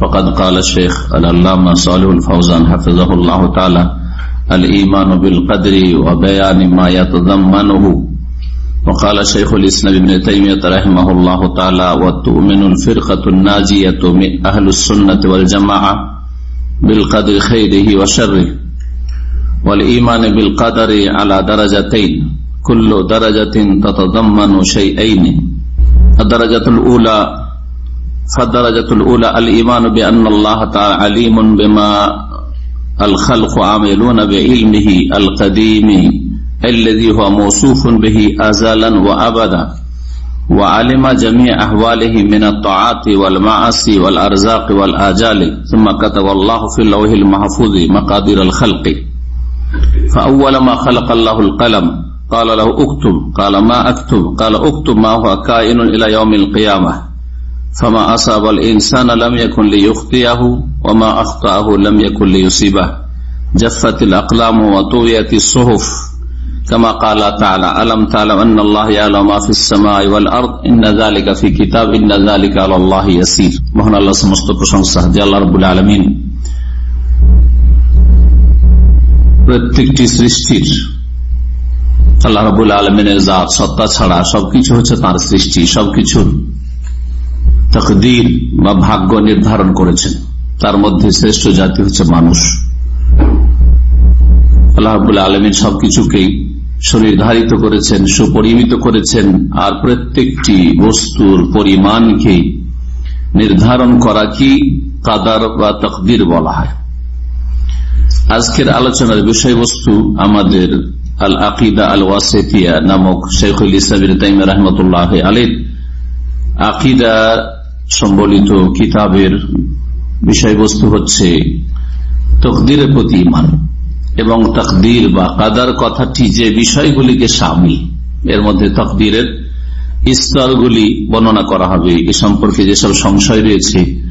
فقد قال الشيخ العلامة صالح الفوزان حفظه الله تعالى الإيمان بالقدر وبيان ما يتضمنه. وقال شيخ الإسلام ابن تيمية رحمه الله تعالى وتؤمن الفرقة الناجية من أهل السنة والجماعة بالقدر خيره وشره. والإيمان بالقدر على درجتين كل درجة تتضمن شيئين. الدرجة الأولى فالدرجة الأولى الإيمان بأن الله تعالى عليم بما الخلق عاملون بعلمه القديم الذي هو موصوف به أزلا وأبدا وعلم جميع أحواله من الطاعات والمعاصي والأرزاق والآجال ثم كتب الله في اللوح المحفوظ مقادير الخلق. فأول ما خلق الله القلم قال له اكتب قال ما أكتب قال اكتب ما هو كائن إلى يوم القيامة. فما أصاب الإنسان لم يكن ليخطيه وما أخطأه لم يكن ليصيبه جفت الأقلام وطويت الصحف كما قال تعالى ألم تعلم أن الله يعلم ما في السماء والأرض إن ذلك في كتاب إن ذلك على الله يسير মহান আল্লাহ সমস্ত প্রশংসা যে আল্লাহ রবুল আলমিন প্রত্যেকটি সৃষ্টির আল্লাহ রবুল আলমিনের জাত সত্তা ছাড়া সবকিছু হচ্ছে তার সৃষ্টি সবকিছুর তকদির বা ভাগ্য নির্ধারণ করেছেন। তার মধ্যে শ্রেষ্ঠ জাতি হচ্ছে মানুষ। আল্লাহাবুল্লাহ আলমিন সবকিছুকেই সুনির্ধারিত করেছেন, সুপরিমিত করেছেন আর প্রত্যেকটি বস্তুর পরিমাণকে নির্ধারণ করা কি? কাদার বা তকদির বলা হয়। আজকের আলোচনার বিষয়বস্তু আমাদের আল আকিদা আল ওয়াসেতিয়া নামক শেখুল ইসাবির তাইম রহমতুল্লাহ আলীর আকিদা সম্বলিত কিতাবের বিষয়বস্তু হচ্ছে তকদিরের প্রতি ইমান এবং তকদির বা কাদার কথাটি যে বিষয়গুলিকে সামিল, এর মধ্যে তকদিরের স্তরগুলি বর্ণনা করা হবে। এ সম্পর্কে যেসব সংশয় রয়েছে,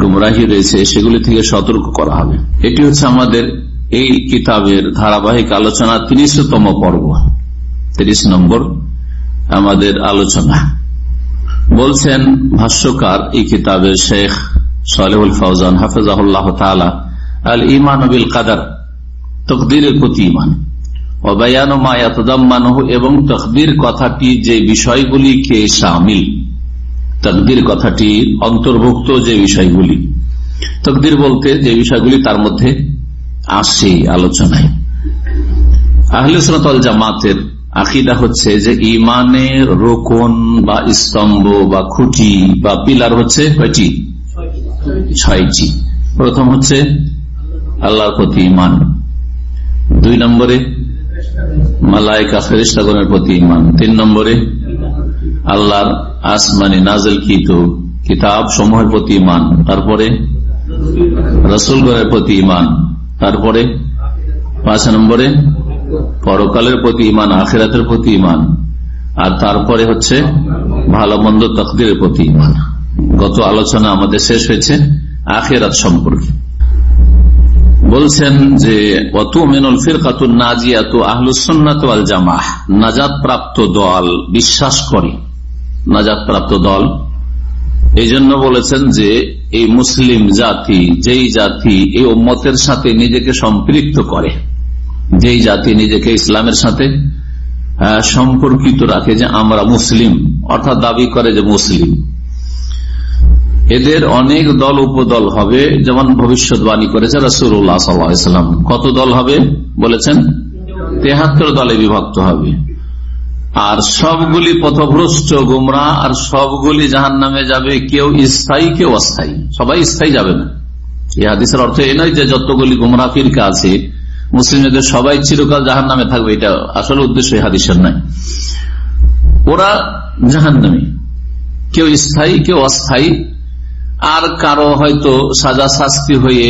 গুমরাহি রয়েছে, সেগুলি থেকে সতর্ক করা হবে। এটি হচ্ছে আমাদের এই কিতাবের ধারাবাহিক আলোচনা তিরিশতম পর্ব, তিরিশ নম্বর আমাদের আলোচনা। বলছেন ভাষ্যকার এই কিতাবের শেখ সালেহুল ফৌজান হাফিজাহুল্লাহ তালা আল ইমান কাদার, তকদিরের প্রতি ইমান এবং তকদির কথাটি যে বিষয়গুলিকে সামিল, তকদির কথাটি অন্তর্ভুক্ত যে বিষয়গুলি, তকদির বলতে যে বিষয়গুলি তার মধ্যে আসে আলোচনায়। আহলে সনাতল জামাতের আকিদা হচ্ছে যে ইমানের রোকন বা স্তম্ভ বা খুঁটি বা পিলার হচ্ছে কয়টি ছয়টি। প্রথম হচ্ছে আল্লাহর প্রতি ইমান দুই নম্বরে মালায়কা ফেরিস্তাগণের প্রতি ইমান তিন নম্বরে আল্লাহর আসমানি নাজল কিত কিতাব সমূহের প্রতি ইমান তারপরে রসুলগণের প্রতি ইমান তারপরে পাঁচ নম্বরে পরকালের প্রতি ইমান আখেরাতের প্রতি ইমান আর তারপরে হচ্ছে ভালো, মন্দ, তকদিরের প্রতি ইমান গত আলোচনা আমাদের শেষ হয়েছে আখেরাত সম্পর্কে। বলছেন যে অত মেনুল ফিরকাতুল নাজিয়াত আহলুসন্নাত জামাহ। নাজাদ প্রাপ্ত দল, বিশ্বাস করে। নাজাদ প্রাপ্ত দল। এই জন্য বলেছেন যে, এই মুসলিম জাতি, যেই জাতি এই ওম্মতের সাথে নিজেকে সম্পৃক্ত করে। যেই জাতি নিজেকে ইসলামের সাথে সম্পর্কিত রাখে যে আমরা মুসলিম, অর্থাৎ দাবি করে যে মুসলিম। এদের অনেক দল উপদল হবে, যেমন ভবিষ্যৎবাণী করেছে রসুল্লাহ কত দল হবে বলেছেন? তেহাত্তর দলে বিভক্ত হবে। আর সবগুলি পথভ্রষ্ট গুমরা, আর সবগুলি জাহান নামে যাবে, কেউ স্থায়ী, কেউ অস্থায়ী। সবাই স্থায়ী যাবে না। এই হাদিসের অর্থ এ নয় যে যতগুলি গুমরা ফিরকা আছে মুসলিমদের সবাই চিরকাল জাহান নামে থাকবে, এটা আসলে উদ্দেশ্য হাদিসের নয় ওরা জাহান নামে কেউ স্থায়ী, কেউ অস্থায়ী। আর কারও হয়তো সাজা শাস্তি হয়ে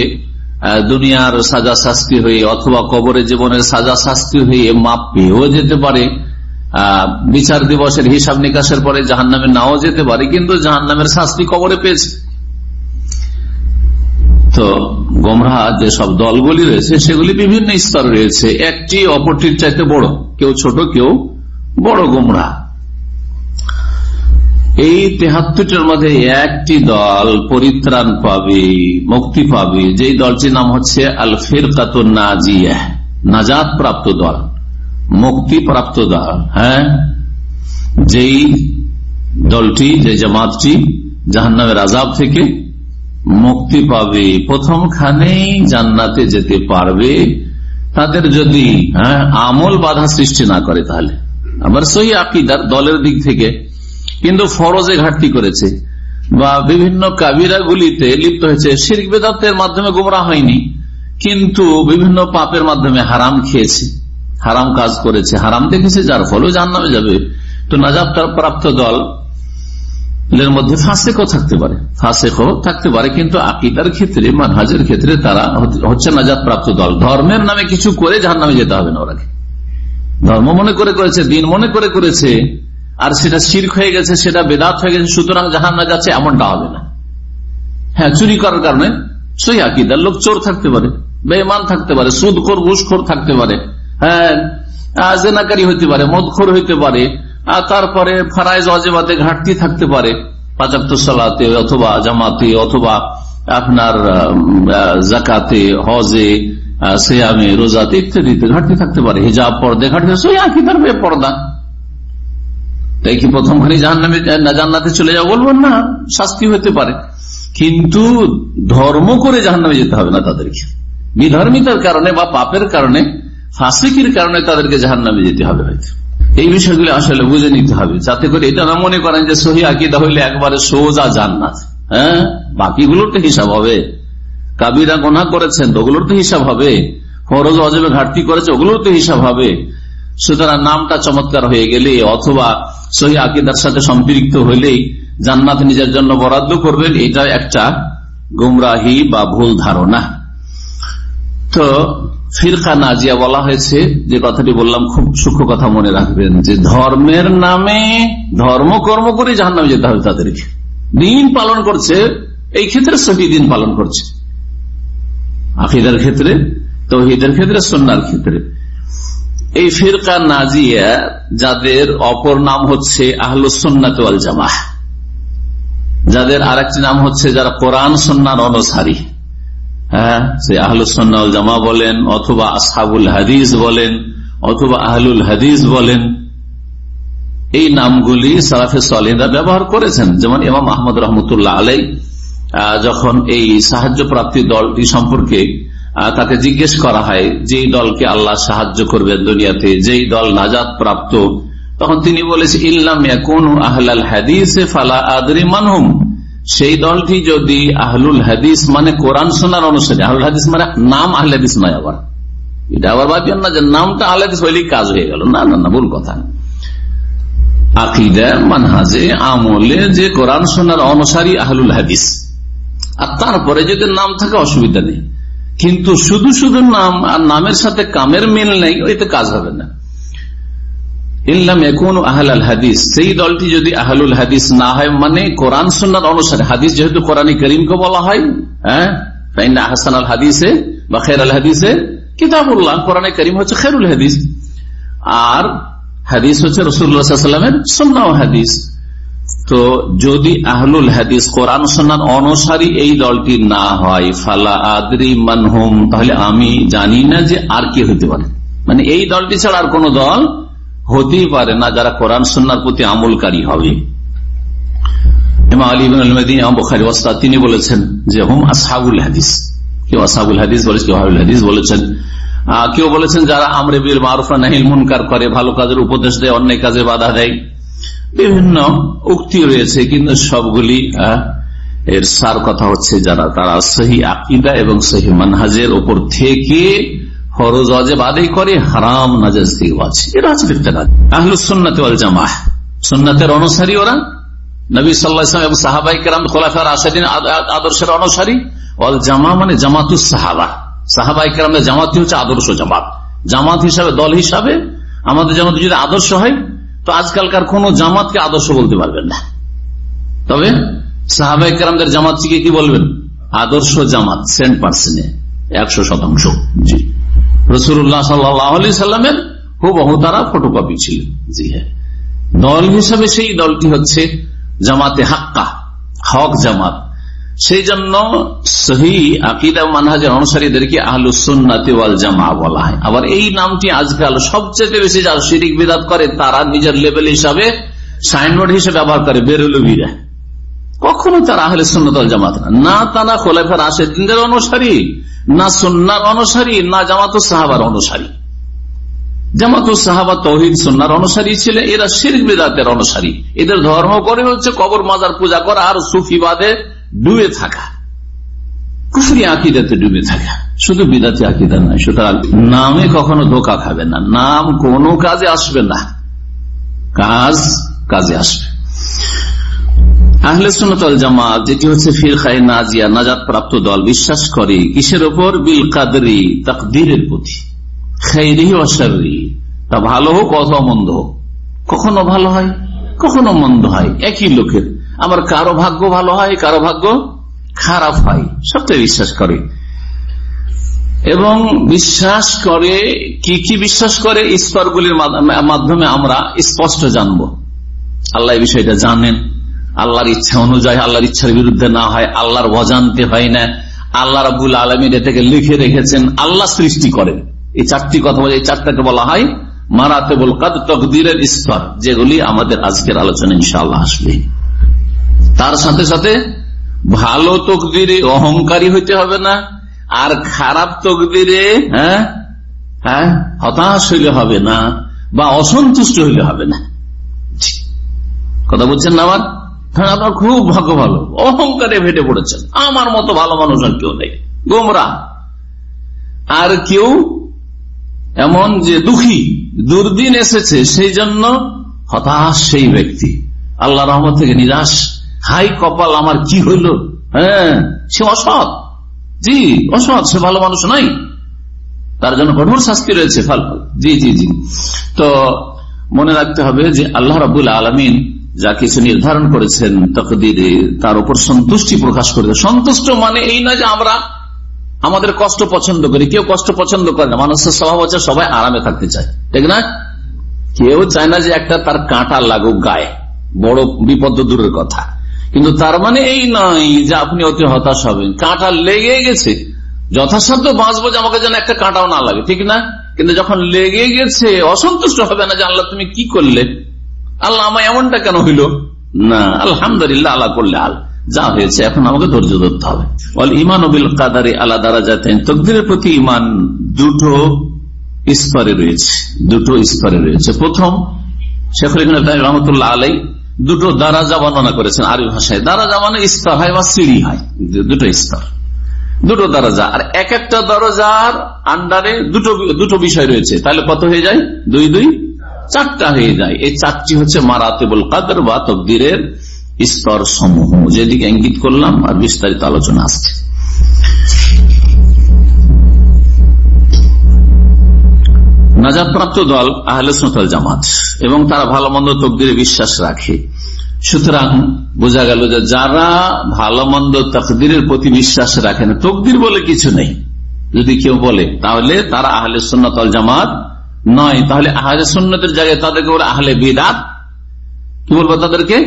দুনিয়ার সাজা শাস্তি হয়ে, অথবা কবরে জীবনের সাজা শাস্তি হয়ে মাপ পেয়েও যেতে পারে। বিচার দিবসের হিসাব নিকাশের পরে জাহান নামে নাও যেতে পারে, কিন্তু জাহান নামের শাস্তি কবরে পেয়েছে। তো গোমরা যে সব দলগুলি রয়েছে, সেগুলি বিভিন্ন স্তর রয়েছে। একটি, অপরটির চাইতে বড়। কেউ ছোট, কেউ বড় গোমরা। এই তেহাত্তরটার মধ্যে একটি দল পরিত্রাণ পাবে, মুক্তি পাবে। যেই দলটির নাম হচ্ছে আল ফিরকাত নাজিয়া নাজাদ প্রাপ্ত দল মুক্তি প্রাপ্ত দল হ্যাঁ? যেই দলটি, যে জামাতটি জাহান্নামের আজাব থেকে মুক্তি পাবে। প্রথমখানেই জান্নাতে যেতে পারবে। তাদের যদি হ্যাঁ আমল বাধা সৃষ্টি না করে তাহলে। আবার সহি আকিদার দলের দিক থেকে। কিন্তু ফরজে ঘাটতি করেছে। বা বিভিন্ন কাবিরা গুলিতে লিপ্ত হয়েছে। শির্ক বেদাতের মাধ্যমে গোমরা হয়নি। কিন্তু বিভিন্ন পাপের মাধ্যমে হারাম খেয়েছে। হারাম কাজ করেছে। হারাম দেখেছে যার ফলেও জান্নামে যাবে। তো নাজাব তার প্রাপ্ত দল এর মধ্যে ফাঁসেকও থাকতে পারে। ফাঁসেকও থাকতে পারে, কিন্তু আকিদার ক্ষেত্রে, মানহাজের ক্ষেত্রে তারা হচ্ছে নাজাদ প্রাপ্ত দল। ধর্মের নামে কিছু করে যার নামে যেতে হবে না ওরাকে। ধর্ম মনে করে করেছে, দিন মনে করে করেছে, আর সেটা শির্ক হয়ে গেছে, সেটা বেদাত হয়ে গেছে, সুতরাং জাহান না যাচ্ছে এমনটা হবে না। হ্যাঁ চুরি করার কারণে সই আকিদার লোক চোর থাকতে পারে বেমান থাকতে পারে, সুদখোর, ঘুষখোর থাকতে পারে হ্যাঁ জেনাকারী হইতে পারে, মদখোর হইতে পারে তারপরে ফারাইজ অজেবাতে ঘাটতি থাকতে পারে। পাঁচাত্ত সালাতে অথবা জামাতে অথবা আপনার জাকাতে, হজে সেয়ামে, রোজাতে ইত্যাদিতে ঘাটতি থাকতে পারে। হিজাব পর্দে ঘাটতি সই আকিদার পর্দা। তাই কি প্রথমখানি জাহান্নামে জান্নাতে চলে যাও বলবেন না, শাস্তি হতে পারে। কিন্তু ধর্ম করে জাহান্নামে যেতে হবে না তাদেরকে। বিধর্মিতার কারণে বা পাপের কারণে, ফাঁসিকির কারণে তাদেরকে জাহান্নামে যেতে হবে হয়তো। এই বিষয়গুলি আসলে বুঝে নিতে হবে। যাতে করে এটা না মনে করেন যে সহি আকিদা হইলে একবারে সোজা জান্নাত। হ্যাঁ? বাকিগুলোর তো হিসাব হবে। কাবিরা গোনা করেছেন, ওগুলোর তো হিসাব হবে। ফরজ অজবে ঘাটতি করেছে, ওগুলোর তো হিসাব হবে। সুতরাং নামটা চমৎকার হয়ে গেলে অথবা সহি আকিদার সাথে সম্পৃক্ত হইলেই জান্নাত নিজের জন্য বরাদ্দ করবেন, এটা একটা গুমরাহি বা ভুল ধারণা। তো ফিরকা নাজিয়া বলা হয়েছে, যে কথাটি বললাম, খুব সূক্ষ্ম কথা মনে রাখবেন, যে ধর্মের নামে ধর্ম কর্ম করে জাহান নামে যেতে হবে তাদেরকে। দিন পালন করছে, এই ক্ষেত্রে সহি দিন পালন করছে। আফিদার ক্ষেত্রে, তহিদের ক্ষেত্রে সন্ন্যার ক্ষেত্রে। এই ফিরকা নাজিয়া, যাদের অপর নাম হচ্ছে আহলুসন্নাত জামা যাদের আরেকটি নাম হচ্ছে, যারা কোরআন সন্ন্যার অনুসারী। হ্যাঁ? জামা বলেন, অথবা আসাবুল হাদিস বলেন, অথবা আহলুল হাদিস বলেন। এই নামগুলি সারাফে সলিদা ব্যবহার করেছেন। যেমন ইমাম আহমদ রহমতুল্লাহ আলাই যখন এই সাহায্য প্রাপ্তি দলটি সম্পর্কে তাকে জিজ্ঞেস করা হয়, যেই দলকে আল্লাহ সাহায্য করবেন দুনিয়াতে, যেই দল নাজাদ প্রাপ্ত তখন তিনি বলেছে, ইল্লাম আহলাল হাদিস ফালা আদরি মানহুম। সেই দলটি যদি আহলুল হাদিস মানে কোরআন সোনার অনুসারে, আহলুল হাদিস মানে নাম আহল হাদিস নয় আবার। এটা আবার ভাববেন না যে নামটা আহল হাদিস হইলেই কাজ হয়ে গেল। না না না, ভুল কথা। আকিদা, মানহাজে, আমলে যে কোরআন সোনার অনুসারী আহলুল হাদিস। আর তারপরে যদি নাম থাকে অসুবিধা নেই। কিন্তু শুধু শুধু নাম আর নামের সাথে কামের মিল নেই, ওইতে কাজ হবে না। ইল্লাম এখন আহল আল হাদিস। সেই দলটি যদি আহলুল হাদিস না হয় মানে কোরআন অনুসারে। হাদিস যেহেতু কোরআন করিমকে বলা হয় হ্যাঁ? আল হাদিসে বা খের আল হাদিসে কোরআন করিম হচ্ছে খেরুল হাদিস। আর হাদিস হচ্ছে রসুল্লাহামের হাদিস। তো যদি আহলুল হাদিস কোরআন সন্ন্যার অনুসারী এই দলটি না হয়, ফালা আদরি মানহুম, তাহলে আমি জানি না যে আর কি হইতে পারে। মানে এই দলটি ছাড়া আর কোন দল হতেই পারে না যারা কোরআন সন্ন্যার প্রতি আমলকারী হবে। তিনি বলেছেন যে হুম আসহাবুল হাদিস। কেউ আসাবুল হাদিস বলেছে কেউ হাবুল হাদিস বলেছেন। কেউ বলেছেন যারা আমরে বীর মারুফা নাহিল মুনকার করে, ভালো কাজের উপদেশ দেয়, অন্যায় কাজে বাধা দেয়। বিভিন্ন উক্তি রয়েছে, কিন্তু সবগুলি এর সার কথা হচ্ছে যারা, তারা সহি আকিদা এবং সহি মানহাজের ওপর থেকে ফরজ অজেব আদায় করে, হারাম নাজাজ থেকে আছে এটা আছে আহলুসন্নাতে জামাহ। সন্ন্যতের অনুসারী ওরা। নবী সাল্লাহ এবং সাহাবাই কেরাম খোলাফার আসাদিন আদর্শের অনুসারী। অল জামা মানে জামাতুস সাহাবা। সাহাবাই কেরামের জামাতি হচ্ছে আদর্শ জামাত। জামাত হিসাবে, দল হিসাবে আমাদের জামাত যদি আদর্শ হয়, তো আজকালকার কোন জামাতকে আদর্শ বলতে পারবেন না। তবে সাহাবাই কেরামদের জামাতটিকে কি বলবেন? আদর্শ জামাত, সেন্ট পার্সেন্টে একশো শতাংশ। জি। রসুল্লাহ সাল্লাহ সাল্লামের হুবহু তারা ফটোকপি ছিল জি হ্যাঁ। দল সেই দলটি হচ্ছে জামাতে হাক্কা, হক জামাত। সেই জন্য অনুসারীদেরকে ওয়াল জামা বলা হয়। আবার এই নামটি আজকাল সবচেয়ে বেশি যারা শিরিক বিদাত করে, তারা নিজের লেভেল হিসাবে, সাইনবোর্ড হিসেবে ব্যবহার করে বেরুলবিরা। কখনো তারা আহলে সুন্নত জামাত না। তারা খোলাফার দিনদের অনুসারী। না সন্ন্যার অনুসারী, না জামাত সাহাবার অনুসারী। জামাত সাহাবা তহিদ সন্ন্যার অনুসারী ছিল, এরা শির বেদাতের অনুসারী। এদের ধর্ম করে হচ্ছে কবর, মাজার পূজা করা আর সুফিবাদে ডুবে থাকা। কুফরি আকিদাতে ডুবে থাকা। শুধু বিদাতি আকিদা নয়, সুতরাং নামে কখনো ধোকা খাবে না। নাম কোনো কাজে আসবে না। কাজ কাজে আসবে। আহলে সুনতল জামাত, যেটি হচ্ছে ফিরখাই নাজিয়া নাজাদ প্রাপ্ত দল, বিশ্বাস করে কিসের ওপর বিল কাদরি, তাকদিরের প্রতি। তা ভালো হোক অথবা মন্দ হোক। কখনো ভালো হয়, কখনো মন্দ হয়। একই লোকের। আবার কারও ভাগ্য ভালো হয়, কারও ভাগ্য খারাপ হয়। সবটাই বিশ্বাস করে। এবং বিশ্বাস করে, কি কি বিশ্বাস করে? স্তরগুলির মাধ্যমে আমরা স্পষ্ট জানব। আল্লাহ বিষয়টা জানেন। আল্লাহর ইচ্ছা অনুযায়ী আল্লাহর ইচ্ছার বিরুদ্ধে না হয়, আল্লাহর অজান্তে হয় না। আল্লাহ রাবুল আলমীর থেকে লিখে রেখেছেন, আল্লাহ সৃষ্টি করেন। এই চারটি কথা বলে, এই চারটাকে বলা হয় মারাতে বল কাদ তকদিরের স্তর, যেগুলি আমাদের আজকের আলোচনা ইনশাআল্লাহ আসবে। তার সাথে সাথে ভালো তকদিরে অহংকারী হইতে হবে না, আর খারাপ তকদিরে হ্যাঁ হ্যাঁ হতাশ হইলে হবে না, বা অসন্তুষ্ট হইলে হবে না। কথা বলছেন না আমার আপনার খুব ভাগ্য ভালো। অহংকারে ভেটে পড়েছেন। আমার মতো ভালো মানুষ আর কেউ নেই। গোমরা। আর কেউ এমন যে দুঃখী, দুর্দিন এসেছে সেই জন্য হতাশ সেই ব্যক্তি। আল্লাহ রহমত থেকে নিরাশ। হাই কপাল, আমার কি হইল? হ্যাঁ সে অসৎ। জি, অসৎ, সে ভালো মানুষ নাই। তার জন্য কঠোর শাস্তি রয়েছে ফাল জি জি জি। তো মনে রাখতে হবে যে আল্লাহ রাবুল আলমিন যা কিছু নির্ধারণ করেছেন তকদিরে, তার উপর সন্তুষ্টি প্রকাশ করে সন্তুষ্ট মানে এই নয় যে আমরা আমাদের কষ্ট পছন্দ করি। কেউ কষ্ট পছন্দ করে না। মানুষের স্বভাব হচ্ছে সবাই আরামে থাকতে চায়। ঠিক না? কেউ চায় না যে একটা তার কাঁটা লাগুক গায়ে। বড় বিপদ দূরের কথা। কিন্তু তার মানে এই নয় যে আপনি অতি হতাশ হবেন। কাঁটা লেগে গেছে। যথাসাধ্য বাঁচবো যে আমাকে যেন একটা কাঁটাও না লাগে। ঠিক না? কিন্তু যখন লেগে গেছে, অসন্তুষ্ট হবে না যে আল্লাহ তুমি কি করলে? আল্লাহ আমার এমনটা কেন হইল? না, আলহামদুলিল্লাহ, আল্লাহ করলে আল। যা হয়েছে, এখন আমাকে ধৈর্য ধরতে হবে। ইমান বিল কাদারে আল্লাহ দ্বারা যাতেন তকদিরের প্রতি ইমান দুটো স্তরে রয়েছে, দুটো স্তরে রয়েছে। প্রথম শেখর রহমতুল্লাহ আলাই দুটো দারাজা বর্ণনা করেছেন আরবি ভাষায়। দারাজা মানে স্তর হয় বা সিঁড়ি হয়, দুটো স্তর। দুটো দরজা, আর এক একটা দরজার আন্ডারে দুটো দুটো বিষয় রয়েছে। তাহলে কত হয়ে যায়? দুই দুই চারটা হয়ে যায়। এই চারটি হচ্ছে মারাতেবুল কাদর বা তকদিরের স্তর সমূহ যেদিকে ইঙ্গিত করলাম আর বিস্তারিত আলোচনা আসছে। নাজাদপ্রাপ্ত দল আহলে সোতাল জামাত এবং তারা ভালো মন্দ তকদিরে বিশ্বাস রাখে। সুতরাং বোঝা গেল যে যারা ভালো মন্দ তকদিরের প্রতি বিশ্বাস রাখে না, তকদির বলে কিছু নেই। যদি কেউ বলে, তাহলে তারা আহলে সুন্নতল জামাত নয়, তাহলে আহলে সুন্নতের জায়গায় তাদেরকে বলে আহলে বিদাত? কি বলব তাদেরকে?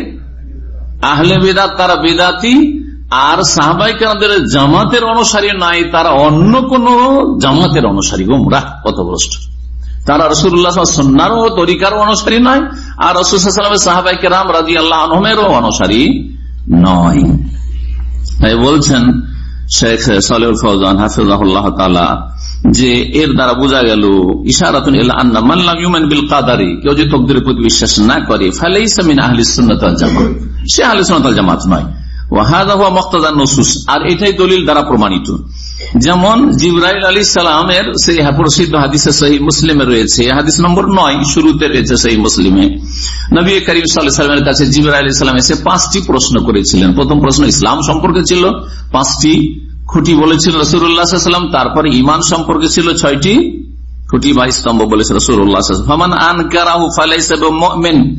আহলে বিদাত তারা বিদাতি, আর সাহবাইকার জামাতের অনুসারী নাই, তারা অন্য কোন জামাতের অনুসারী গোমরা পথভ্রষ্ট তারা রসুল্লাহ সন্ন্যারও তরিকারও অনুসারী নয়, আর রসুলের সাহাবাইকে রাম রাজি আল্লাহ আনহমেরও অনুসারী নয়। তাই বলছেন শেখ সালেউল ফৌজান হাফিজাহুল্লাহ তালা যে এর দ্বারা বোঝা গেল, ইশারাতুন ইউমান বিল কাদারি, কেউ যে তকদিরের প্রতি বিশ্বাস না করে ফালে ইসামিন আহলি সুন্নতাল জামাত। সে আহলি সুন্নতাল জামাত নয়। ওয়াহাদা নসুস। আর এটাই দলিল দ্বারা প্রমাণিত। যেমন জিব্রাইল আলী সালামের সেই প্রসিদ্ধ হাদিসে সহি মুসলিমে রয়েছে। হাদিস নম্বর নয়, শুরুতে রয়েছে সেই মুসলিমে। নবী করিম সাল্লামের কাছে জিব্রাইল আলী সালাম এসে পাঁচটি প্রশ্ন করেছিলেন। প্রথম প্রশ্ন, ইসলাম সম্পর্কে ছিল? পাঁচটি। খুঁটি বলেছিল রসুরাম তারপরে ইমান সম্পর্কে ছিল ছয়টি। খুঁটি বা স্তম্ভ বলেছে রসুরান আনকারাহু ফালাইসেন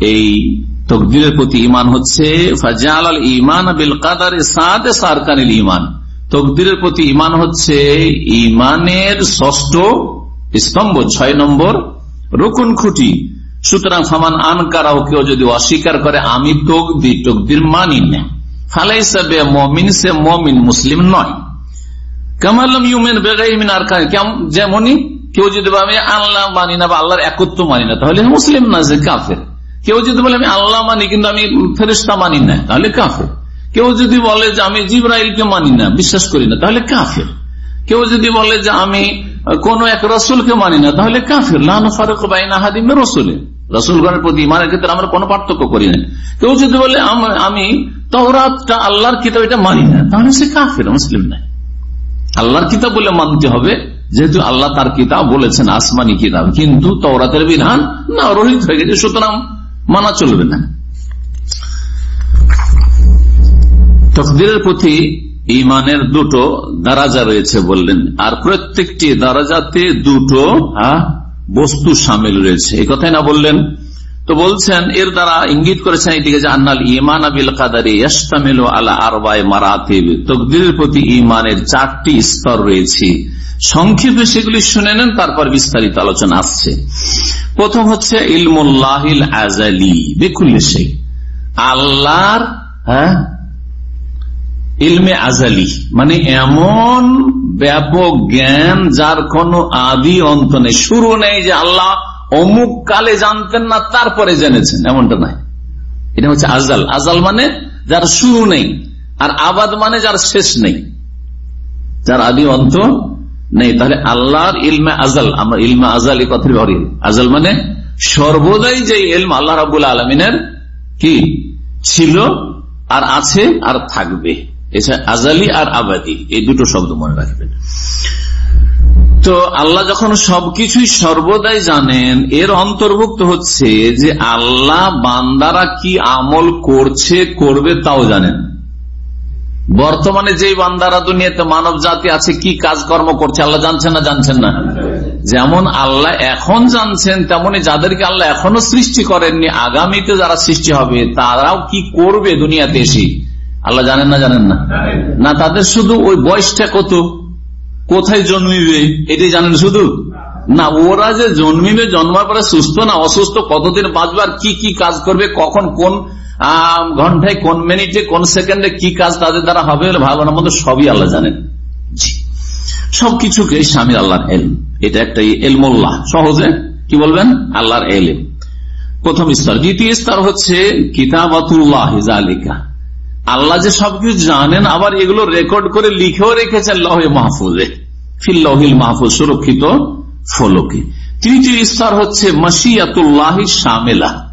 এই তকদিরের প্রতি ইমান হচ্ছে ফাজাল ইমান বিল কাদার সাদ সারকানিল ইমান তকদিরের প্রতি ইমান হচ্ছে ইমানের ষষ্ঠ স্তম্ভ, ছয় নম্বর রকুন খুঁটি। সুতরাং, ফামান আনকারাও কেউ যদি অস্বীকার করে, আমি তকদির তকদির মানি না। মমিন, সে মমিন মুসলিম নয়। আল্লাহ মানি বা আল্লাহর একত্র মানি না, তাহলে মুসলিম না যে কাফের। কেউ যদি বলে, আমি আল্লাহ মানি, কিন্তু আমি ফেরিস্তা মানি না, তাহলে কাফের। কেউ যদি বলে যে আমি জিব্রাইলকে মানি না, বিশ্বাস করি না, তাহলে কাফের। কেউ যদি বলে যে আমি কোন এক রসুলকে মানি না, তাহলে কাফের। লান ফারুক বাইনা হাদিমে রসুলের রসুলগণের প্রতি ইমানের ক্ষেত্রে আমরা কোনো পার্থক্য করি না। কেউ যদি বলে আমি তওরাতটা আল্লাহর কিতাব এটা মানি না, তাহলে সে কাফের, মুসলিম নাই আল্লাহর কিতাব বলে মানতে হবে, যেহেতু আল্লাহ তার কিতাব বলেছেন, আসমানি কিতাব। কিন্তু তওরাতের বিধান না, রহিত হয়ে গেছে, সুতরাং মানা চলবে না। তকদিরের প্রতি ইমানের দুটো দারাজা রয়েছে বললেন। আর প্রত্যেকটি দারাজাতে দুটো বস্তু সামিল রয়েছে। এই কথাই না বললেন। তো বলছেন, এর দ্বারা ইঙ্গিত করেছেন এদিকে যে, আন্নাল ইমান আবিল কাদারি আলা আরবাই মারাতিব। তকদিরের প্রতি ইমানের চারটি স্তর রয়েছে। সংক্ষেপে সেগুলি শুনে নেন, তারপর বিস্তারিত আলোচনা আসছে। প্রথম হচ্ছে, ইলমুল্লাহিল আজালি বেকুল্লি আল্লাহর হ্যাঁ ইলমে আজালি মানে এমন ব্যাপক জ্ঞান যার কোন আদি অন্ত নেই। শুরু নেই যে আল্লাহ অমুক কালে জানতেন না, তারপরে জেনেছেন। এমনটা নাই এটা হচ্ছে আজাল। আজাল মানে যার শুরু নেই, আর আবাদ মানে যার শেষ নেই। যার আদি অন্ত নেই। তাহলে আল্লাহর ইলমে আজাল, আমরা ইলমে আজাল এই কথা ধরি। আজাল মানে সর্বদাই যে ইলম আল্লাহ রাবুল আলমিনের কি? ছিল, আর আছে, আর থাকবে। এছাড়া আজালি আর আবাদি, এই দুটো শব্দ মনে রাখবেন। তো আল্লাহ যখন সবকিছুই সর্বদাই জানেন, এর অন্তর্ভুক্ত হচ্ছে যে আল্লাহ বান্দারা কি আমল করছে, করবে তাও জানেন। বর্তমানে যে বান্দারা দুনিয়াতে মানব জাতি আছে, কি কাজকর্ম করছে, আল্লাহ জানছেন না জানছেন না? যেমন আল্লাহ এখন জানছেন, তেমনি যাদেরকে আল্লাহ এখনও সৃষ্টি করেননি, আগামীতে যারা সৃষ্টি হবে, তারাও কি করবে দুনিয়াতে এসে? আল্লাহ জানেন না জানেন না? না তাদের শুধু ওই বয়সটা কত? কোথায় জন্মিবে? এটি জানেন শুধু? না। ওরা যে জন্মিবে জন্মার পরে সুস্থ না অসুস্থ কতদিন বাঁচবে আর কি কি কাজ করবে কখন কোন ঘন্টায় কোন মিনিটে কোন সেকেন্ডে কি কাজ তাদের দ্বারা হবে ভালো না মতো সবই আল্লাহ জানেন। সবকিছুকে স্বামী আল্লাহর এল এটা একটা এলমোল্লাহ। সহজে? কি বলবেন? আল্লাহর এলেম। প্রথম স্তর। দ্বিতীয় স্তর হচ্ছে কিতাবাতুল্লাহ জালিকা আল্লাহ যে সবকিছু জানেন আবার এগুলো রেকর্ড করে লিখেও রেখেছেন লহে মাহফুজে। ফিল্লাহিল মাহফুজ সুরক্ষিত ফলকে। তৃতীয় স্তর হচ্ছে মাসিয়াতুল্লাহ সামেলা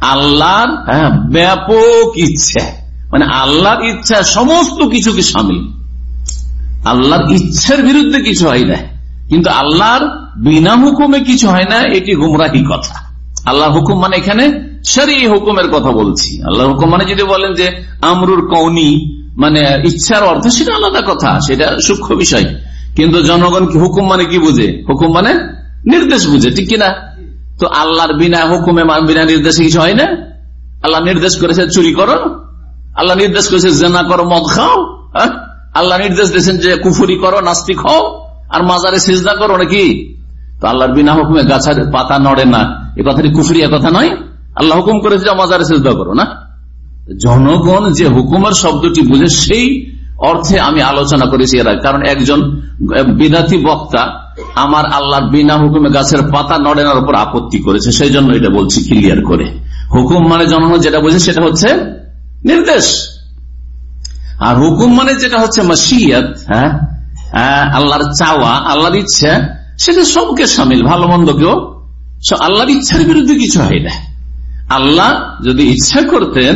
আল্লাহর হ্যাঁ, ব্যাপক ইচ্ছা। মানে আল্লাহর ইচ্ছা সমস্ত কিছুকে সামিল। আল্লাহর ইচ্ছার বিরুদ্ধে কিছু হয় না। কিন্তু আল্লাহর বিনা হুকুমে কিছু হয় না এটি গুমরাহি কথা। আল্লাহর হুকুম মানে এখানে সারি হুকুমের কথা বলছি। আল্লাহর হুকুম মানে যদি বলেন যে আমরুর কৌনি মানে ইচ্ছার অর্থ, সেটা আলাদা কথা, সেটা সূক্ষ্ম বিষয়। কিন্তু জনগণ কি হুকুম মানে কি বুঝে? হুকুম মানে নির্দেশ বুঝে, ঠিক কিনা? তো আল্লাহর বিনা হুকুমে বিনা নির্দেশে কিছু হয় না? আল্লাহ নির্দেশ করেছে চুরি করো, আল্লাহ নির্দেশ করেছে জেনা করো, মদ খাও হ্যাঁ? আল্লাহ নির্দেশ দিয়েছেন যে কুফুরি করো, নাস্তিক হও, আর মাজারে সিজদা করো নাকি? তো আল্লাহর বিনা হুকুমে গাছের পাতা নড়ে না। এ কথাটি কুফুরি কথা নয়। আল্লাহ হুকুম করেছে যে মাজারে সিজদা করো না? জনগণ যে হুকুমের শব্দটি বুঝে সেই অর্থে আমি আলোচনা করেছি এরা কারণ একজন বিদাতি বক্তা আমার আল্লাহর বিনা হুকুমে গাছের পাতা নড়েনার উপর আপত্তি করেছে সেই জন্য এটা বলছি ক্লিয়ার করে। হুকুম মানে জনগণ যেটা বোঝে সেটা হচ্ছে নির্দেশ। আর হুকুম মানে যেটা হচ্ছে মাসিয়াত হ্যাঁ? হ্যাঁ, আল্লাহর চাওয়া আল্লাহর ইচ্ছা সেটা সবকে সামিল ভালো মন্দ কেউ আল্লাহর ইচ্ছার বিরুদ্ধে কিছু হয় না। আল্লাহ যদি ইচ্ছা করতেন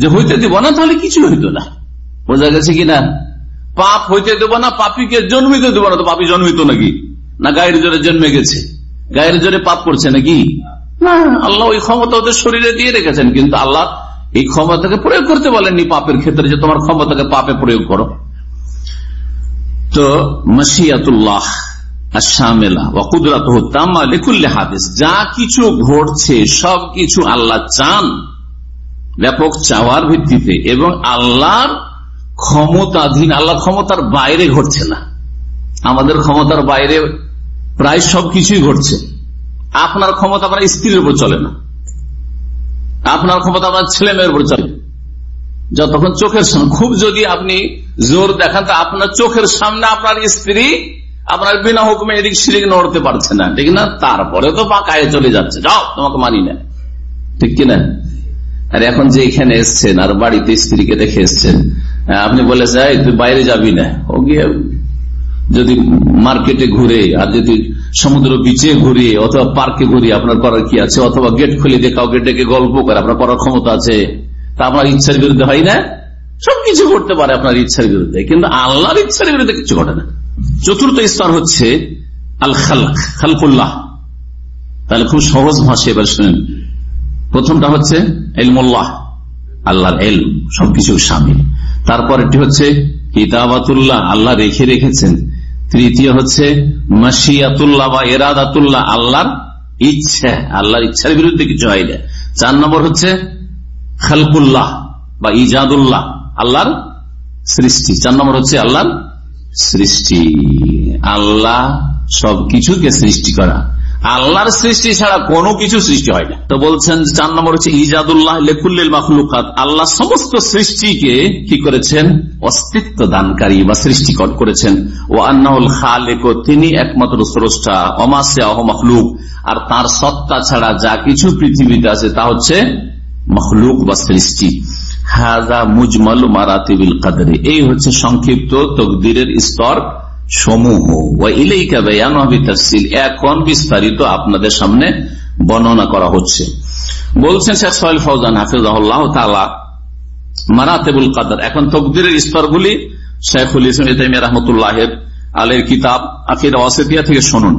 যে হইতে দিব না, তাহলে কিছু হইতো না। বোঝা গেছে কিনা? পাপ হইতে দেবো না, পাপিকে জন্মিতে দেবো না, তো পাপি জন্মিত নাকি? না, গায়ের জোরে জন্মে গেছে। গায়ের জোরে পাপ করছে নাকি? না, আল্লাহ ওই ক্ষমতা ওদের শরীরে দিয়ে রেখেছেন, কিন্তু আল্লাহ এই ক্ষমতাকে প্রয়োগ করতে বলেননি পাপের ক্ষেত্রে যে তোমার ক্ষমতাকে পাপে প্রয়োগ করো। তো যা কিছু ঘটছে, সব কিছু আল্লাহ চান ব্যাপক চাওয়ার ভিত্তিতে এবং আল্লাহর ক্ষমতাধীন, আল্লাহ ক্ষমতার বাইরে ঘটছে না। আমাদের ক্ষমতার বাইরে প্রায় সবকিছুই ঘটছে। আপনার ক্ষমতা আপনার স্ত্রীর উপর চলে না। আপনার ক্ষমতা আপনার ছেলে মেয়ের উপর চলে যতক্ষণ চোখের সামনে, খুব যদি আপনি জোর দেখান, তো আপনার চোখের সামনে আপনার স্ত্রী আপনার বিনা হুকুমে এদিক সিরিক নড়তে পারছে না, ঠিক না? তারপরে তো পাকায় চলে যাচ্ছে। যাও, তোমাকে মানি না। ঠিক কিনা? আর এখন যে এখানে এসছেন, আর বাড়িতে স্ত্রীকে দেখে এসছেন আপনি বলে যাই তুই বাইরে যাবি না। ও গিয়ে যদি মার্কেটে ঘুরে, আর যদি সমুদ্র বিচে ঘুরে, অথবা পার্কে ঘুরে, আপনার করার কি আছে? অথবা গেট খুলে দিয়ে কাউকে ডেকে গল্প করে, আপনার করার ক্ষমতা আছে? তা আপনার ইচ্ছার বিরুদ্ধে হয় না? সবকিছু করতে পারে আপনার ইচ্ছার বিরুদ্ধে, কিন্তু আল্লাহর ইচ্ছার বিরুদ্ধে কিছু ঘটে না। চতুর্থ স্তর হচ্ছে আল খালক খালকুল্লাহ। তাহলে খুব সহজ ভাষা এবার শুনেন। প্রথমটা হচ্ছে এলমুল্লাহ আল্লাহর এল সবকিছু সামিল। তারপর এটি হচ্ছে কিতাবাতুল্লাহ, আল্লাহ রেখে রেখেছেন। তৃতীয় হচ্ছে মাসিয়াতুল্লাহ বা এরাদাতুল্লাহ, আল্লাহর ইচ্ছা, আল্লাহর ইচ্ছার বিরুদ্ধে কিছু হয় না। চার নম্বর হচ্ছে খালকুল্লাহ বা ইজাদুল্লাহ, আল্লাহর সৃষ্টি। চার নম্বর হচ্ছে আল্লাহর সৃষ্টি। আল্লাহ সবকিছুকে সৃষ্টি করা। আল্লাহর সৃষ্টি ছাড়া কোনো কিছু সৃষ্টি হয় না। তো বলছেন চার নম্বর হচ্ছে ইজাদুল্লাহ লেকুল্লিল মাহলুকাত আল্লাহ সমস্ত সৃষ্টিকে কি করেছেন? অস্তিত্ব দানকারী বা সৃষ্টি করেছেন। ও আন্নাউল খালেক, তিনি একমাত্র স্রষ্টা। অমাসে আহ মখলুক। আর তার সত্তা ছাড়া যা কিছু পৃথিবীতে আছে তা হচ্ছে মখলুক বা সৃষ্টি। হাজা মুজমাল মারাতিবিল কাদরে। এই হচ্ছে সংক্ষিপ্ত তকদিরের স্তর সমূহ। এখন বিস্তারিত আপনাদের সামনে বর্ণনা করা হচ্ছে। বলছেন শেখ সোহেল ফৌজান হাফিজাহ তালা মারাতেবুল কাদার। এখন তকদিরের স্তরগুলি শেখুল ইসলাম রহমতুল্লাহের আলের কিতাব আকির ওয়াসেতিয়া থেকে শুনুন।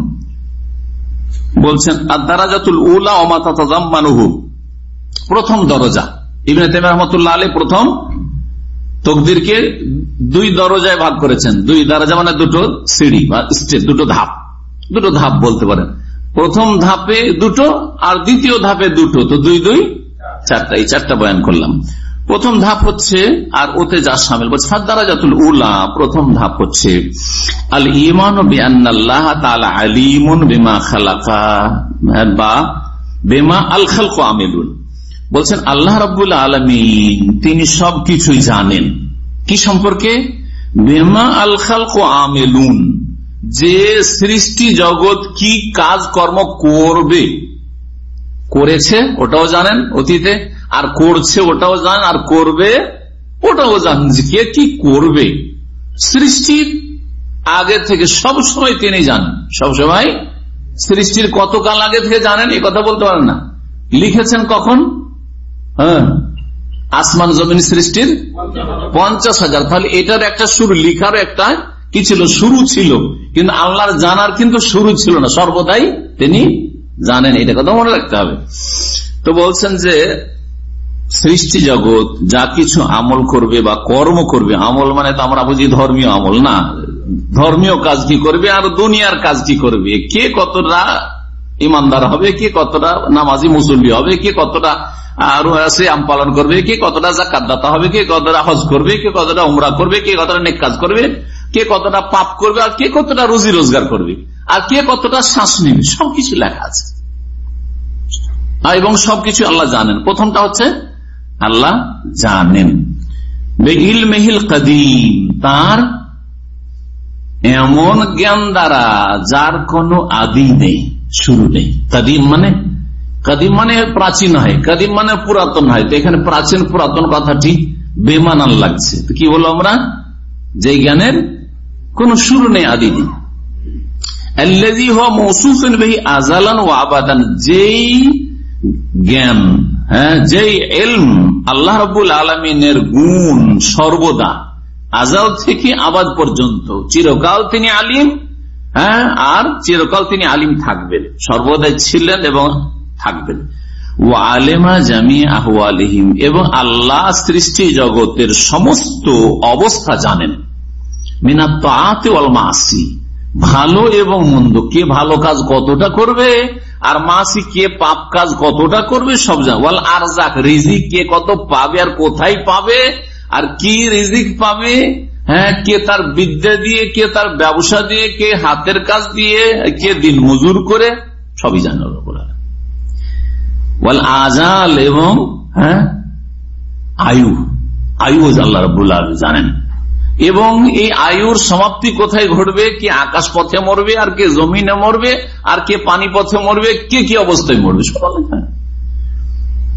বলছেন আদারাজাতুল উলা অমাতাহু প্রথম দরজা। ইবনে তেম রহমতুল্লাহ আলী প্রথম দুই দরজায় ভাগ করেছেন। দুই দরজা মানে দুটো সিঁড়ি বা স্টেপ দুটো ধাপ। দুটো ধাপ বলতে পারেন। প্রথম ধাপে দুটো আর দ্বিতীয় ধাপে দুটো। তো দুই দুই, চারটা। এই চারটা বয়ান করলাম। প্রথম ধাপ হচ্ছে, আর ওতে যা সামিল উলা, প্রথম ধাপ হচ্ছে, আল ইমান বিমা খালাকা, বা বেমা আল খালকু আমিলুন। বলছেন, আল্লাহ রব্বুল আলমিন, তিনি সবকিছুই জানেন। কি সম্পর্কে? বেমা আল খালকু আমেলুন, যে সৃষ্টি জগৎ কি কাজ কর্ম করবে? করেছে, ওটাও জানেন অতীতে, আর করছে, ওটাও জানেন, আর করবে, ওটাও জানেন যে কে কি করবে। সৃষ্টির আগে থেকে সব সময় তিনি জানেন। সবসময় সৃষ্টির কতকাল আগে থেকে জানেন, এই কথা বলতে পারেন না। লিখেছেন কখন? হ্যাঁ? আসমান জমিন সৃষ্টির পঞ্চাশ হাজার। তাহলে এটার একটা শুরু লিখার একটা কি ছিল? শুরু ছিল। কিন্তু আল্লাহর জানার কিন্তু শুরু ছিল না। সর্বদাই তিনি জানেন। এটা কথা মনে রাখতে হবে। তো বলছেন যে, সৃষ্টি জগৎ যা কিছু আমল করবে বা কর্ম করবে, আমল মানে তো আমরা বুঝি ধর্মীয় আমল না। ধর্মীয় কাজ কি করবে আর দুনিয়ার কাজ কি করবে? কে কতটা ইমানদার হবে, কে কতটা নামাজি মুসল্লি হবে, কে কতটা আর আম পালন করবে, কে কতটা জাকাত দাতা হবে, কে কতটা হজ করবে, কে কতটা উমরা করবে, কে কতটা নেক কাজ করবে, কে কতটা পাপ করবে আর কে কতটা রুজি রোজগার করবে, আর কে কতটা শ্বাস নেবে, সবকিছু লেখা আছে। এবং সবকিছু আল্লাহ জানেন। প্রথমটা হচ্ছে, আল্লাহ জানেন। বেগিল মেহিল কাদিম, তার এমন জ্ঞান দ্বারা যার কোনো আদি নেই। শুরু নেই। কাদিম মানে? কাদিম মানে প্রাচীন হয়। কাদিম মানে পুরাতন হয়। তো এখানে প্রাচীন পুরাতন কথাটি বেমানান লাগছে। তো কি বলব আমরা? যে জ্ঞানের কোন শুরু নেই আদি নেই হ্যাঁ যেই এলম আল্লাহ রবুল আলমিনের গুণ সর্বদা। আজাল থেকে আবাদ পর্যন্ত। চিরকাল তিনি আলিম হ্যাঁ? আর চিরকাল তিনি আলিম থাকবেন। সর্বদাই ছিলেন এবং থাকবেন। ও আলেমা জামি আহু আলহিম এবং আল্লাহ সৃষ্টি জগতের সমস্ত অবস্থা জানেন। মিনাত্ত আতে মাসি ভালো এবং মন্দ। কে ভালো কাজ কতটা করবে, আর মাসি কে পাপ কাজ কতটা করবে, সব জান। আর যাক রিজিক কে কত পাবে, আর কোথায় পাবে, আর কি রিজিক পাবে হ্যাঁ কে তার বিদ্যা দিয়ে, কে তার ব্যবসা দিয়ে, কে হাতের কাজ দিয়ে, কে দিন মজুর করে, সবই জানে বল আজাল এবং হ্যাঁ আয়ু। আয়ু আল্লাহ রবুল্লাহ জানেন? এবং এই আয়ুর সমাপ্তি কোথায় ঘটবে? কি আকাশ পথে মরবে, আর কে জমিনে মরবে, আর কে পানি পথে মরবে, কে কি অবস্থায় মরবে, সব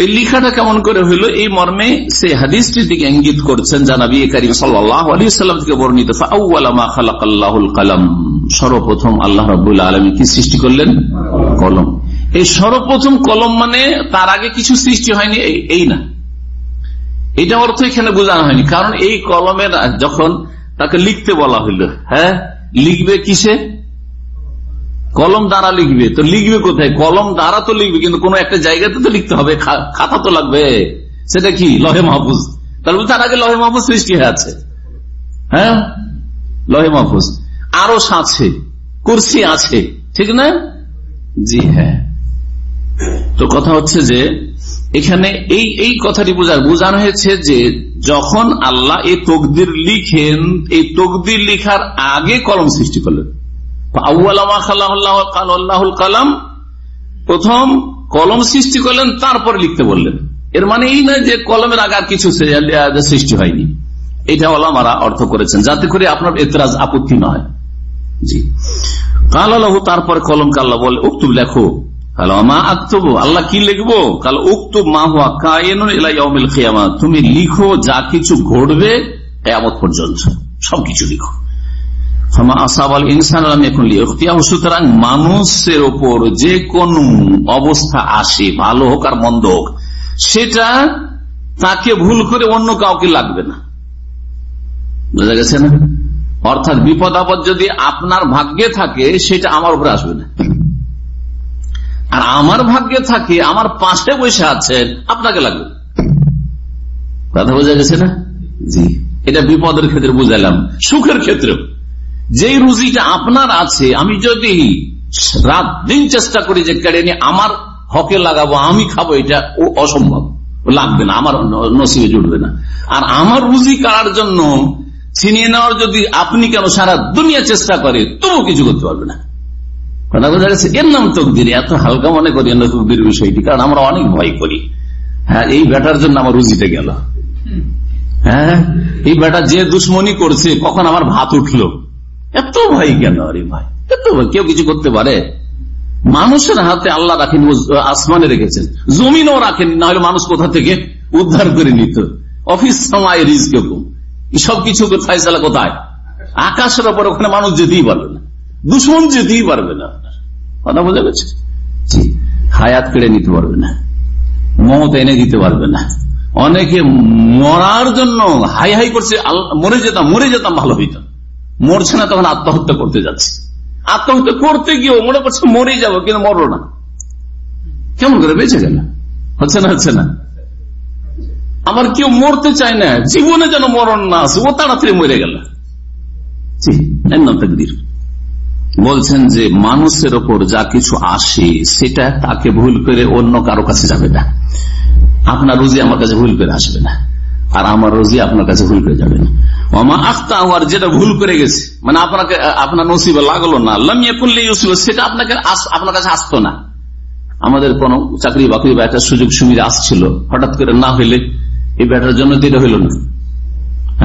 এই লিখাটা কেমন করে হইল? এই মর্মে সে হাদিসটির দিকে ইঙ্গিত করছেন জানাবি করিম সাল্লাহ আলী বর্ণিত সর্বপ্রথম আল্লাহ রবুল আলমী কি সৃষ্টি করলেন? কলম। এই সর্বপ্রথম কলম মানে তার আগে কিছু সৃষ্টি হয়নি এই না। এটা অর্থ এখানে বোঝানো হয়নি, কারণ এই কলমের যখন তাকে লিখতে বলা হইল হ্যাঁ লিখবে কিসে? কলম দ্বারা লিখবে, তো লিখবে কোথায়? কলম দ্বারা তো লিখবে, কিন্তু কোন একটা জায়গাতে তো লিখতে হবে খাতা তো লাগবে। সেটা কি? লহে মাহফুজ। তার তার আগে লহে মাহফুজ সৃষ্টি হয়ে আছে। হ্যাঁ? লহে মাহফুজ। আরও আছে, কুর্সি আছে, ঠিক না? জি হ্যাঁ। তো কথা হচ্ছে যে, এখানে এই এই কথাটি বোঝা বোঝানো হয়েছে যে, যখন আল্লাহ এই তকদির লিখেন, এই তকদির লিখার আগে কলম সৃষ্টি করলেন। কালাম, প্রথম কলম সৃষ্টি করলেন, তারপরে লিখতে বললেন। এর মানে এই নয় যে কলমের আগে আর কিছু সৃষ্টি হয়নি। এটা ওলামারা অর্থ করেছেন, যাতে করে আপনার এতরাজ আপত্তি নয় জি। কাল আল্লাহ তারপর কলম কাল্লা বলে, উক্তুব লেখো। আল্লাহ কি লিখব? কাল উক্তুব মা হুয়া কায়নুল তুমি লিখো, যা কিছু ঘটবে কেয়ামত পর্যন্ত। সবকিছু লিখো। সুতরাং মানুষের ওপর যে কোন অবস্থা আসে, ভালো হোক আর মন্দ হোক, সেটা তাকে ভুল করে অন্য কাউকে লাগবে না। বোঝা গেছে না? অর্থাৎ বিপদ আপদ যদি আপনার ভাগ্যে থাকে, সেটা আমার উপরে আসবে না। আর আমার ভাগ্যে থাকে, আমার পাশে বসে আছেন, আপনাকে লাগবে কথা বোঝা গেছে না? জি। এটা বিপদের ক্ষেত্রে বুঝালাম, সুখের ক্ষেত্রেও। যেই রুজিটা আপনার আছে, আমি যদি রাত দিন চেষ্টা করি যে কেড়ে নিয়ে আমার হকে লাগাবো, আমি খাব, এটা অসম্ভব। লাগবে না, আমার নসিবে জুটবে না। আর আমার রুজি কাড়ার জন্য ছিনিয়ে নেওয়ার যদি আপনি কেন সারা দুনিয়া চেষ্টা করে তবু কিছু করতে পারবে না। কথা বোঝা গেছে? এর নাম তকদির। এত হালকা মনে করি তকদির বিষয়টি, কারণ আমরা অনেক ভয় করি। হ্যাঁ এই ব্যাটার জন্য আমার রুজিতে গেল। হ্যাঁ এই বেটা যে দুশ্মনী করছে, কখন আমার ভাত উঠল? এত ভয় কেন আরে ভাই? এত কেউ কিছু করতে পারে? মানুষের হাতে আল্লাহ রাখেন আসমানে রেখেছেন। জমিনও রাখেন, না হলে মানুষ কোথা থেকে উদ্ধার করে নিত? অফিস সময় রিজ কেউ। সবকিছু ফাইসালা কোথায়? আকাশের ওপর, ওখানে মানুষ যেতেই পারবে না। দুশ্মন যেতেই পারবে না কথা বোঝা গেছে? হায়াত কেড়ে নিতে পারবে না। মমত এনে দিতে পারবে না। অনেকে মরার জন্য হাই হাই করছে মরে যেতাম মরে যেতাম, ভালো হইতাম মরছে না তখন আত্মহত্যা করতে যাচ্ছে। আত্মহত্যা করতে গিয়েও মনে করছে মরে যাব, কিন্তু মরলো না। কেমন করে বেঁচে গেল? হচ্ছে না হচ্ছে না? আমার কেউ মরতে চায় না, জীবনে যেন মরণ না আসে, ও তাড়াতাড়ি মরে গেল। বলছেন যে মানুষের ওপর যা কিছু আসে, সেটা তাকে ভুল করে অন্য কারও কাছে যাবে না। আপনার রুজি আমার কাছে ভুল করে আসবে না। আর আমার রোজি আপনার কাছে ভুল করে যাবে না মামা আখতা আর যেটা ভুল করে গেছে মানে আপনাকে আপনার নসিবে লাগল না লামিয়া করলে সেটা আপনাকে আপনার কাছে আসতো না। আমাদের কোন চাকরি বাকরি বা একটা সুযোগ সুবিধা আসছিল, হঠাৎ করে না হইলে এই ব্যাটার জন্য তো এটা হইল না।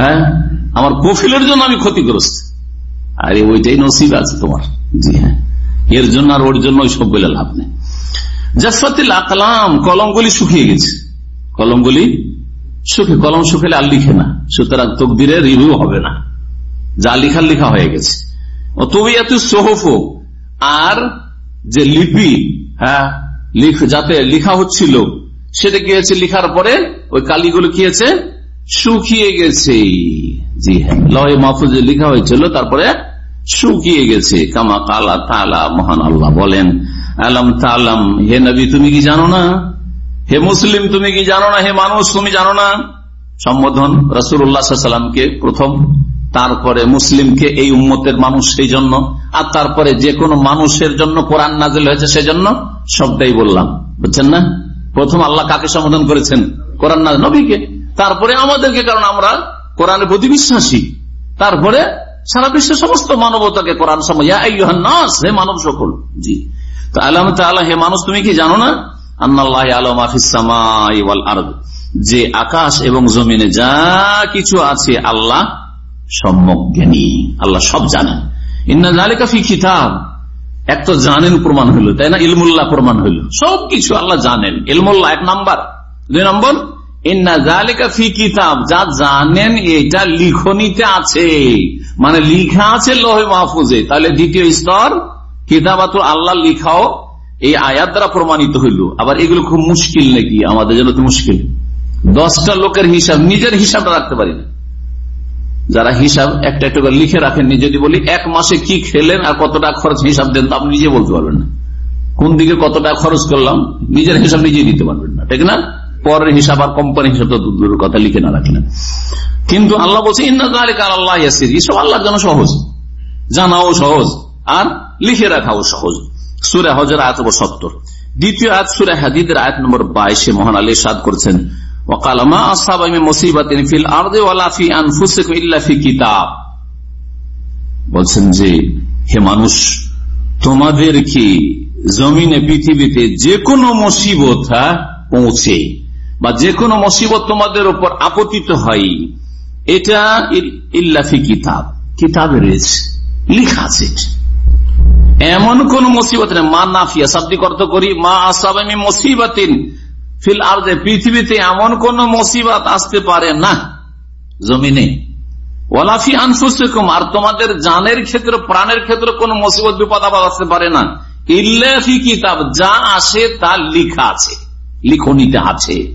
হ্যাঁ? আমার কফিলের জন্য আমি ক্ষতিগ্রস্ত। আরে, ওইটাই নসিব আছে তোমার। জি হ্যাঁ। এর জন্য আর ওর জন্য ওই সব বলে লাভ নেই। জাসফাতিল আকলাম, কলমগুলি শুকিয়ে গেছে। কলমগুলি সুখে কলম শুকেলে আর লিখে না। সুতরাং তকদিরে রিভিউ হবে না। যা লিখার লিখা হয়ে গেছে। তবে এত সোহফ আর যে লিপি হ্যাঁ যাতে লিখা হচ্ছিল, সেটা কি হয়েছে লিখার পরে? ওই কালিগুলো কি হয়েছে? শুকিয়ে গেছে। জি হ্যাঁ লয় মাহফুজে লিখা হয়েছিল, তারপরে শুকিয়ে গেছে। কামা কালা তালা, মহান আল্লাহ বলেন, আলম তালাম, হে নবী, তুমি কি জানো না? হে মুসলিম, তুমি কি জানো না? হে মানুষ, তুমি জানো না? সম্বোধন রসুল্লাহামকে প্রথম। তারপরে মুসলিমকে এই উম্মতের মানুষ সেই জন্য। আর তারপরে যে কোনো মানুষের জন্য কোরআন নাজিল হয়েছে সেই জন্য সবটাই বললাম। বুঝছেন না? প্রথম আল্লাহ কাকে সম্বোধন করেছেন? কোরআন নাজ নবীকে। তারপরে আমাদেরকে, কারণ আমরা কোরআনের প্রতি বিশ্বাসী। তারপরে সারা বিশ্বের সমস্ত মানবতাকে কোরআন সময় হে মানব সকল জি। তো আল্লাহ হে মানুষ, তুমি কি জানো না? যে আকাশ এবং জমিনে যা কিছু আছে আল্লাহ সম্যক আল্লাহ সব জানেন। ইন্না ফি কিতাব। এক তো জানেন প্রমাণ হইল, তাই না? ইলমুল্লাহ প্রমাণ হইল। সবকিছু আল্লাহ জানেন। ইলমুল্লাহ এক নাম্বার। দুই নম্বর এটা লিখনিতে আছে। মানে লিখা আছে লোহে মাহফুজে। তাহলে দ্বিতীয় স্তর কিতাবাত আল্লাহ লিখাও এই আয়াত দ্বারা প্রমাণিত হইল, আবার এগুলো খুব মুশকিল নাকি? আমাদের জন্য তো মুশকিল। দশটা লোকের হিসাব, নিজের হিসাবটা রাখতে পারি না। যারা হিসাব একটা একটা লিখে রাখেননি যদি বলি, এক মাসে কি খেলেন আর কত টাকা খরচ হিসাব দেন, তো আপনি নিজে বলতে পারবেন না। কোন দিকে কত টাকা খরচ করলাম, নিজের হিসাব নিজেই দিতে পারবেন না, ঠিক না? পরের হিসাব আর কোম্পানির হিসাব তো দূর কথা লিখে না রাখলেন কিন্তু আল্লাহ বলছে আল্লাহ এসব আল্লাহর জন্য সহজ। জানাও সহজ, আর লিখে রাখাও সহজ। সুরে হজর আয়াত নম্বর সত্তর। দ্বিতীয় আয়াত সুরে হাদিদের আয়াত নম্বর বাইশে মোহন আলী সাদ করছেন বলছেন যে হে মানুষ তোমাদের কি জমিনে পৃথিবীতে যে কোনো মুসিবত হ্যাঁ, পৌঁছে বা যে কোনো মুসিবত তোমাদের উপর আপতিত হয় এটা ইল্লাফি কিতাব। কিতাবে রয়েছে লিখা আছে এমন কোন মুসিবত নেই। মা নাফিয়া শাব্দিক অর্থ করি, মা আসাবামি মুসিবাতিন ফিল আর পৃথিবীতে এমন কোন মুসিবত আসতে পারে না জমিনে। ওলাফি আনফুসিকুম, আর তোমাদের জানের ক্ষেত্রে, প্রাণের ক্ষেত্রে কোন মুসিবত, বিপদ আবার আসতে পারে না। ইল্লাফি কিতাব, যা আসে তা লিখা আছে, লিখনিতে আছে।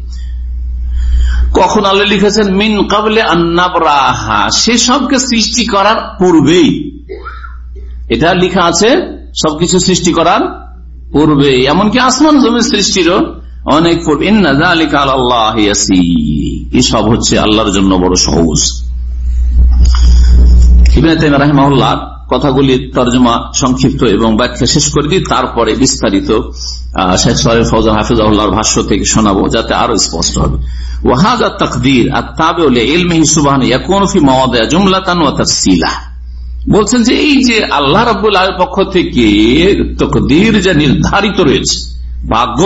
কখন আল্লাহ লিখেছেন, মিন কাবলে আন্নাবরাহা সেসবকে সৃষ্টি করার পূর্বেই। এটা লিখা আছে সবকিছু সৃষ্টি করার পূর্বে, এমনকি আসমান জমির সৃষ্টিরও অনেক পূর্বে। আল্লাহ এসব হচ্ছে আল্লাহর জন্য বড় সহজ। রাহমাল্লাহ কথাগুলি তর্জমা সংক্ষিপ্ত এবং ব্যাখ্যা শেষ করে দিই, তারপরে বিস্তারিত শেখ ভাষ্য থেকে শোনাবো, যাতে আরও স্পষ্ট হবে। ওয়াহাজা তকদির আর তাবে ইলমিহি সুবাহ মাওয়াদা জুমলাতান ওয়া তাফসিলা বলছেন যে এই যে আল্লাহ রাবুল পক্ষ থেকে তকদির যা নির্ধারিত রয়েছে, ভাগ্য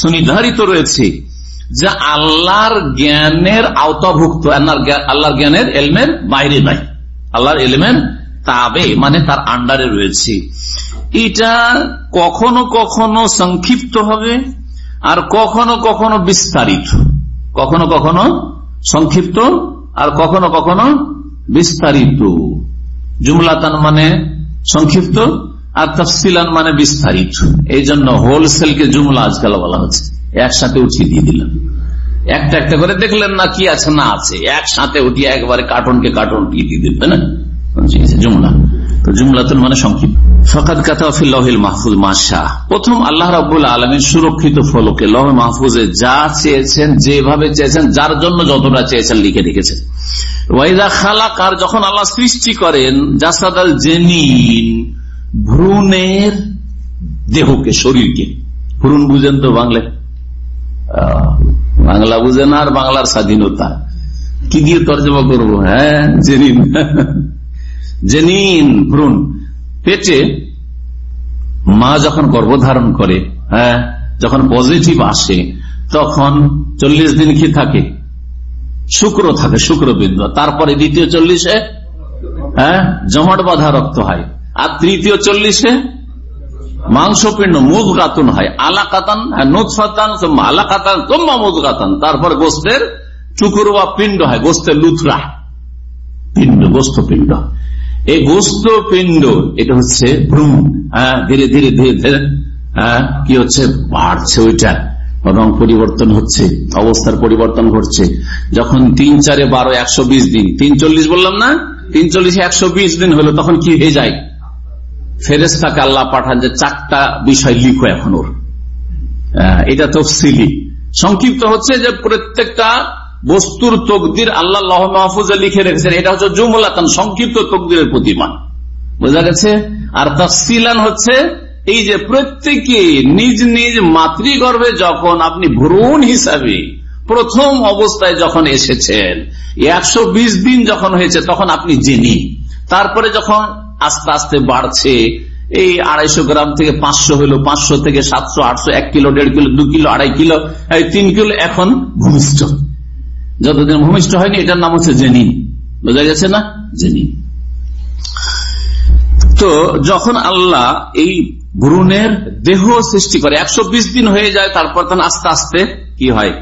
সুনির্ধারিত রয়েছে, যা আল্লাহর জ্ঞানের আওতাভুক্ত আল্লাহর জ্ঞানের এলমের বাইরে নাই। আল্লাহর এলমের তাবে মানে তার আন্ডারে রয়েছে। এটা কখনো কখনো সংক্ষিপ্ত হবে, আর কখনো কখনো বিস্তারিত। কখনো কখনো সংক্ষিপ্ত, আর কখনো কখনো বিস্তারিত। জুমলাতান মানে সংক্ষিপ্ত, আর তফসিলান মানে বিস্তারিত। এই জন্য হোলসেলকে জুমলা আজকাল বলা হচ্ছে। একসাথে উঠিয়ে দিয়ে দিলাম। একটা একটা করে দেখলেন না কি আছে, না আছে। একসাথে উঠিয়ে একবারে কার্টুন উঠিয়ে দিয়ে দিল না? জুমলা। তো জুমলাতুল মানে যেভাবে চেয়েছেন, যার জন্য যতটা চেয়েছেন লিখে রেখেছেন। যখন আল্লাহ সৃষ্টি করেন জেনিন, ভ্রূণের দেহকে, শরীরকে। ভ্রূণ বুঝেন তো বাংলা বুঝেন আর বাংলার স্বাধীনতা। কি দিয়ে তর্জমা করব? হ্যাঁ জেনিন। জেনিন, ভ্রূণ। পেটে মা যখন গর্ভধারণ করে হ্যাঁ যখন পজিটিভ আসে, তখন চল্লিশ দিন কি থাকে? শুক্র থাকে, শুক্রবিন্দু। তারপরে দ্বিতীয় চল্লিশে হ্যাঁ জমাট বাঁধা রক্ত হয়। আর তৃতীয় চল্লিশে মাংসপিণ্ড, মুদ গাতুন হয়। আলা কাতান নুদ ফাতান আলা কাতান তোমা মুদ গাতান তারপর গোস্তের চুকুর বা পিণ্ড হয়, গোস্তের লুথরা পিণ্ড, গোস্ত পিণ্ড। এই গোস্ত পিণ্ড, এটা হচ্ছে ভ্রূণ। হ্যাঁ ধীরে ধীরে ধীরে ধীরে হ্যাঁ কি হচ্ছে? বাড়ছে ওইটা। রং পরিবর্তন হচ্ছে, অবস্থার পরিবর্তন ঘটছে। যখন তিন চারে বারো, একশো দিন, তিন চল্লিশ বললাম না? তিন চল্লিশে, একশো দিন হলো, তখন কি হয়ে যায়? ফেরেস্তাকে আল্লাহ পাঠান যে চারটা বিষয় লিখো এখন ওর। এটা তফসিলি। সংক্ষিপ্ত হচ্ছে যে প্রত্যেকটা বস্তুর তকদির আল্লাহ লহ মাহফুজে লিখে রেখেছেন। এটা হচ্ছে জুমলাতান, সংক্ষিপ্ত তকদিরের প্রতিমান বোঝা গেছে? আর তফসিলান হচ্ছে এই যে প্রত্যেকে নিজ নিজ মাতৃগর্ভে যখন আপনি ভ্রূণ হিসাবে প্রথম অবস্থায় যখন এসেছেন একশো দিন যখন হয়েছে, তখন আপনি জেনি। তারপরে যখন আস্তে আস্তে বাড়ছে, এই আড়াইশো গ্রাম থেকে পাঁচশো হলো, পাঁচশো থেকে সাতশো, আটশো, এক কিলো, দেড় কিলো, দু কিলো, আড়াই কিলো তিন কিলো এখন ভূমিষ্ঠ। যতদিন ভূমিষ্ঠ হয়নি, এটার নাম হচ্ছে জেনি। বোঝা গেছে না? জেনি। তো যখন আল্লাহ এই ভ্রূণের দেহ সৃষ্টি করে। একশো বিশ দিন হয়ে যায়, তারপর তখন আস্তে আস্তে কি হয়?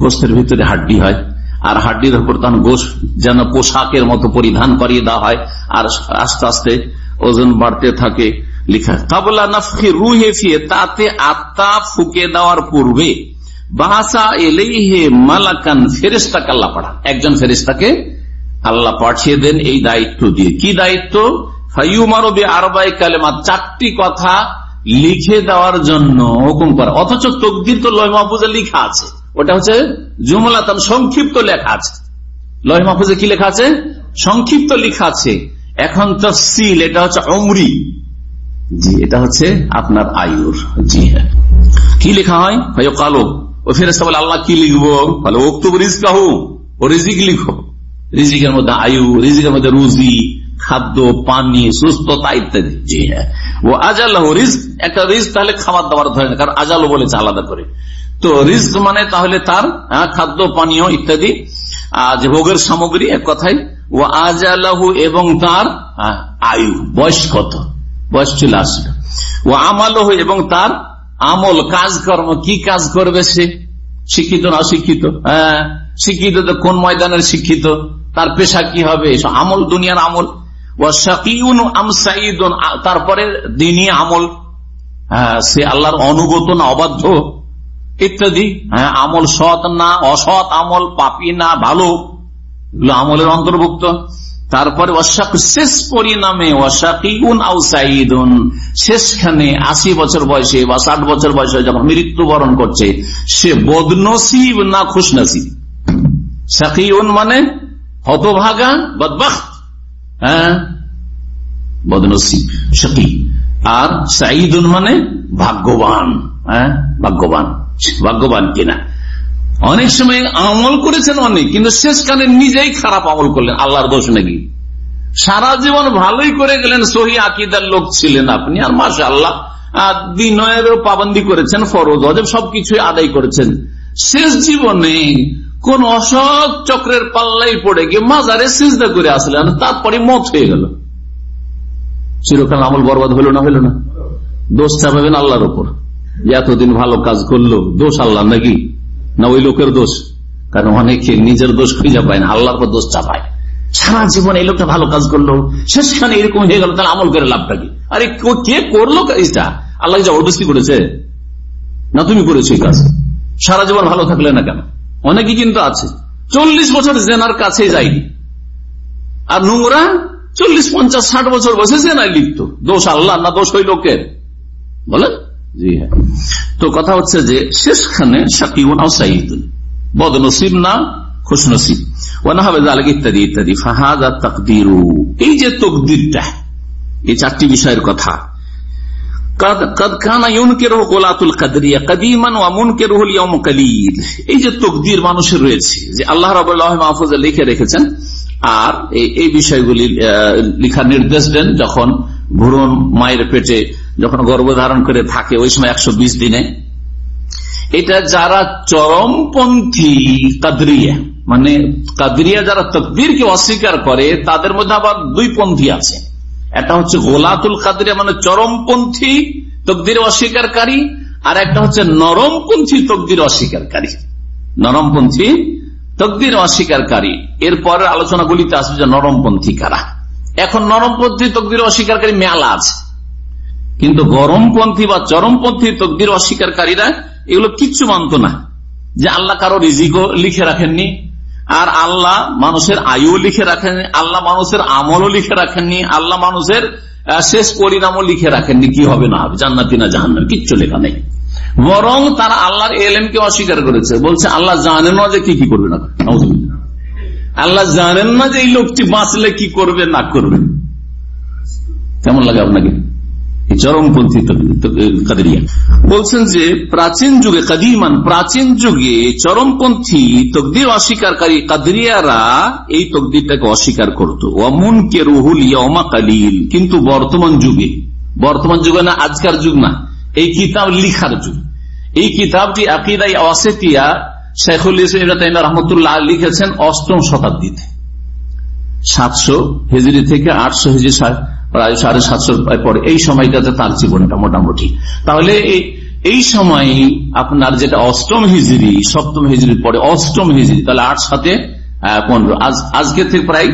গোস্তের ভিতরে হাড্ডি হয়। আর হাড্ডির উপর তখন গোস যেন পোশাকের মতো পরিধান করিয়ে দেওয়া হয়। আর আস্তে আস্তে ওজন বাড়তে থাকে লিখা। কাবলা নফি রুহে ফিয়ে, তাতে আত্মা ফুকে দেওয়ার পূর্বে বাহাসা এলেই হে মালাকান ফেরেস্তা কাল্লা পাড়া একজন ফেরেস্তাকে আল্লাহ পাঠিয়ে দেন এই দায়িত্ব দিয়ে। কি দায়িত্ব? চারটি কথা লিখে দেওয়ার জন্য হুকুম অথচ তকদির তো মাহফুজে লিখা আছে। ওটা হচ্ছে সংক্ষিপ্ত লেখা আছে। লয় মাহফুজে কি লেখা আছে? সংক্ষিপ্ত আছে। এখন এটা হচ্ছে অমরি জি, এটা হচ্ছে আপনার আয়ুর। জি হ্যাঁ। কি লেখা হয়? ভাই কালো ও ফেরেস্তা বলে, আল্লাহ কি লিখব? বলে রিজ কাহু ও রিজিক লিখো। রিজিকের মধ্যে আয়ু, রিজিকের মধ্যে রুজি খাদ্য, পানি, সুস্থতা ইত্যাদি। জি হ্যাঁ। ও আজাল রিজ একটা রিজ তাহলে খাবার দাবার ধরে না, কারণ আজালো বলেছে আলাদা করে। তো রিজ মানে তাহলে তার খাদ্য, পানীয় ইত্যাদি যে ভোগের সামগ্রী, এক কথায়, ও আজালাহু এবং তার আয়ু, বয়স কত? বয়স চলে আসলো ও আমালহ এবং তার আমল, কাজকর্ম, কি কাজ করবে সে? শিক্ষিত না অশিক্ষিত? হ্যাঁ শিক্ষিত তো কোন ময়দানের শিক্ষিত? তার পেশা কি হবে? আমল, দুনিয়ার আমল। তারপরে দিনী আমল। হ্যাঁ সে আল্লাহর অনুগত না, অবাধ্য। ইত্যাদি। হ্যাঁ আমল সৎ না, অসৎ আমল, পাপি না, ভালো। আমলের অন্তর্ভুক্ত। তারপরে শেষ পরিণামে শেষখানে আশি বছর বয়সে বা ষাট বছর বয়সে যখন মৃত্যুবরণ করছে, সে বদনসিব না খুশনসিব? শাকিউন মানে হতভাগা বদবাখ হ্যাঁ? আর সাইদুন মানে ভাগ্যবান। হ্যাঁ? ভাগ্যবান। ভাগ্যবান কিনা? অনেক সময় আমল করেছেন অনেক, কিন্তু নিজেই খারাপ আমল করলেন। আল্লাহর দোষ নাকি? সারা জীবন ভালোই করে গেলেন, সহি আকিদার লোক ছিলেন আপনি। আর মাসা আল্লাহ পাবন্দি করেছেন, ফরজ, অজব সবকিছু আদায় করেছেন। শেষ জীবনে কোন অসৎ চক্রের পাল্লাই পড়ে গিয়ে মাজারে সিজদা করে আসলেন তারপরে মত হয়ে গেল। চিরকাল আমল বরবাদ হলো না হলো না। দোষ চাপাবেন আল্লাহর উপর। এতদিন ভালো কাজ করল, দোষ আল্লাহ নাকি? না ওই লোকের দোষ? কারণ অনেকে নিজের দোষ খুঁজে পায় না, আল্লাহর পর দোষ চাপায়। সারা জীবন এই লোকটা ভালো কাজ করল, শেষখানে এরকম হয়ে গেল তাহলে আমল করে লাভটা কি? আরে কে করল কাজটা? আল্লাহ জবরদস্তি করেছে। না তুমি করেছ কাজ। সারা জীবন ভালো থাকলে না কেন? অনেকে কিন্তু আছে। চল্লিশ বছর জেনার কাছে যায়নি। আর নোংরা চল্লিশ, পঞ্চাশ, ষাট বছর বসে জেনায় লিপ্ত। দোষ আল্লাহ না দোষ ওই লোকের? বলেন? জি হ্যাঁ। তো কথা হচ্ছে যে শেষখানে বদনসিব না খুশনসিব। ইত্যাদি ইত্যাদি। ফাহাদা তকদির। এই যে তকদিরটা, এই চারটি বিষয়ের কথা এই যে মায়ের পেটে যখন গর্ভধারণ করে থাকে, ওই সময় একশো বিশ দিনে। এটা যারা চরমপন্থী কাদরিয়া মানে কাদরিয়া যারা তকদিরকে অস্বীকার করে, তাদের মধ্যে আবার দুই পন্থী আছে। একটা হচ্ছে গোলাতুল কাদরিয়া মানে চরমপন্থী তকদির অস্বীকারী, আর একটা হচ্ছে নরমপন্থী তকদির অস্বীকারী। নরমপন্থী তকদির অস্বীকারী। এরপর আলোচনাগুলিতে আসবে যে নরমপন্থী কারা। এখন নরমপন্থী তকদির অস্বীকারী মেলা আছে। কিন্তু গরমপন্থী বা চরমপন্থী তকদির অস্বীকারীরা এগুলো কিচ্ছু মানত না। যে আল্লাহ কারও রিজিকও লিখে রাখেননি আর আল্লাহ মানুষের আয়ু লিখে রাখেননি, আল্লাহ মানুষের আমলও লিখে রাখেননি, আল্লাহ মানুষের শেষ পরিণামও লিখে রাখেননি, কি হবে না হবে, জান্নাতি না জাহান্ন কিচ্ছু লেখা নেই। বরং তারা আল্লাহর এলেমকে অস্বীকার করেছে, বলছে, আল্লাহ জানেন না যে কি কি করবে না আল্লাহ জানেন না যে এই লোকটি বাঁচলে কি করবে, না করবে। কেমন লাগে আপনাকে? চরমপন্থী বলছেন যে, প্রাচীন যুগে, কাদিমান, প্রাচীন যুগে চরমপন্থী অস্বীকারী কাদরিয়ারা এই তকদিরটাকে অস্বীকার করত। কে রুহুল ইয়মা কালিল। কিন্তু বর্তমান যুগে বর্তমান যুগে না, আজকার যুগ না, এই কিতাব লিখার যুগ। এই কিতাবটি আকিদাই অসেতিয়া শেখুল ইসলাম রহমতুল্লাহ লিখেছেন অষ্টম শতাব্দীতে। সাতশো হেজরি থেকে আটশো হেজরি প্রায় সাড়ে সাতশো পরে এই সময়টাতে তার জীবনটা মোটামুটি। তাহলে এই সময় আপনার যেটা অষ্টম হিজড়ি সপ্তম হিজড়ির পরে অষ্টম হিজড়ি তাহলে আট সাথে পনেরো। আজকে থেকে প্রায়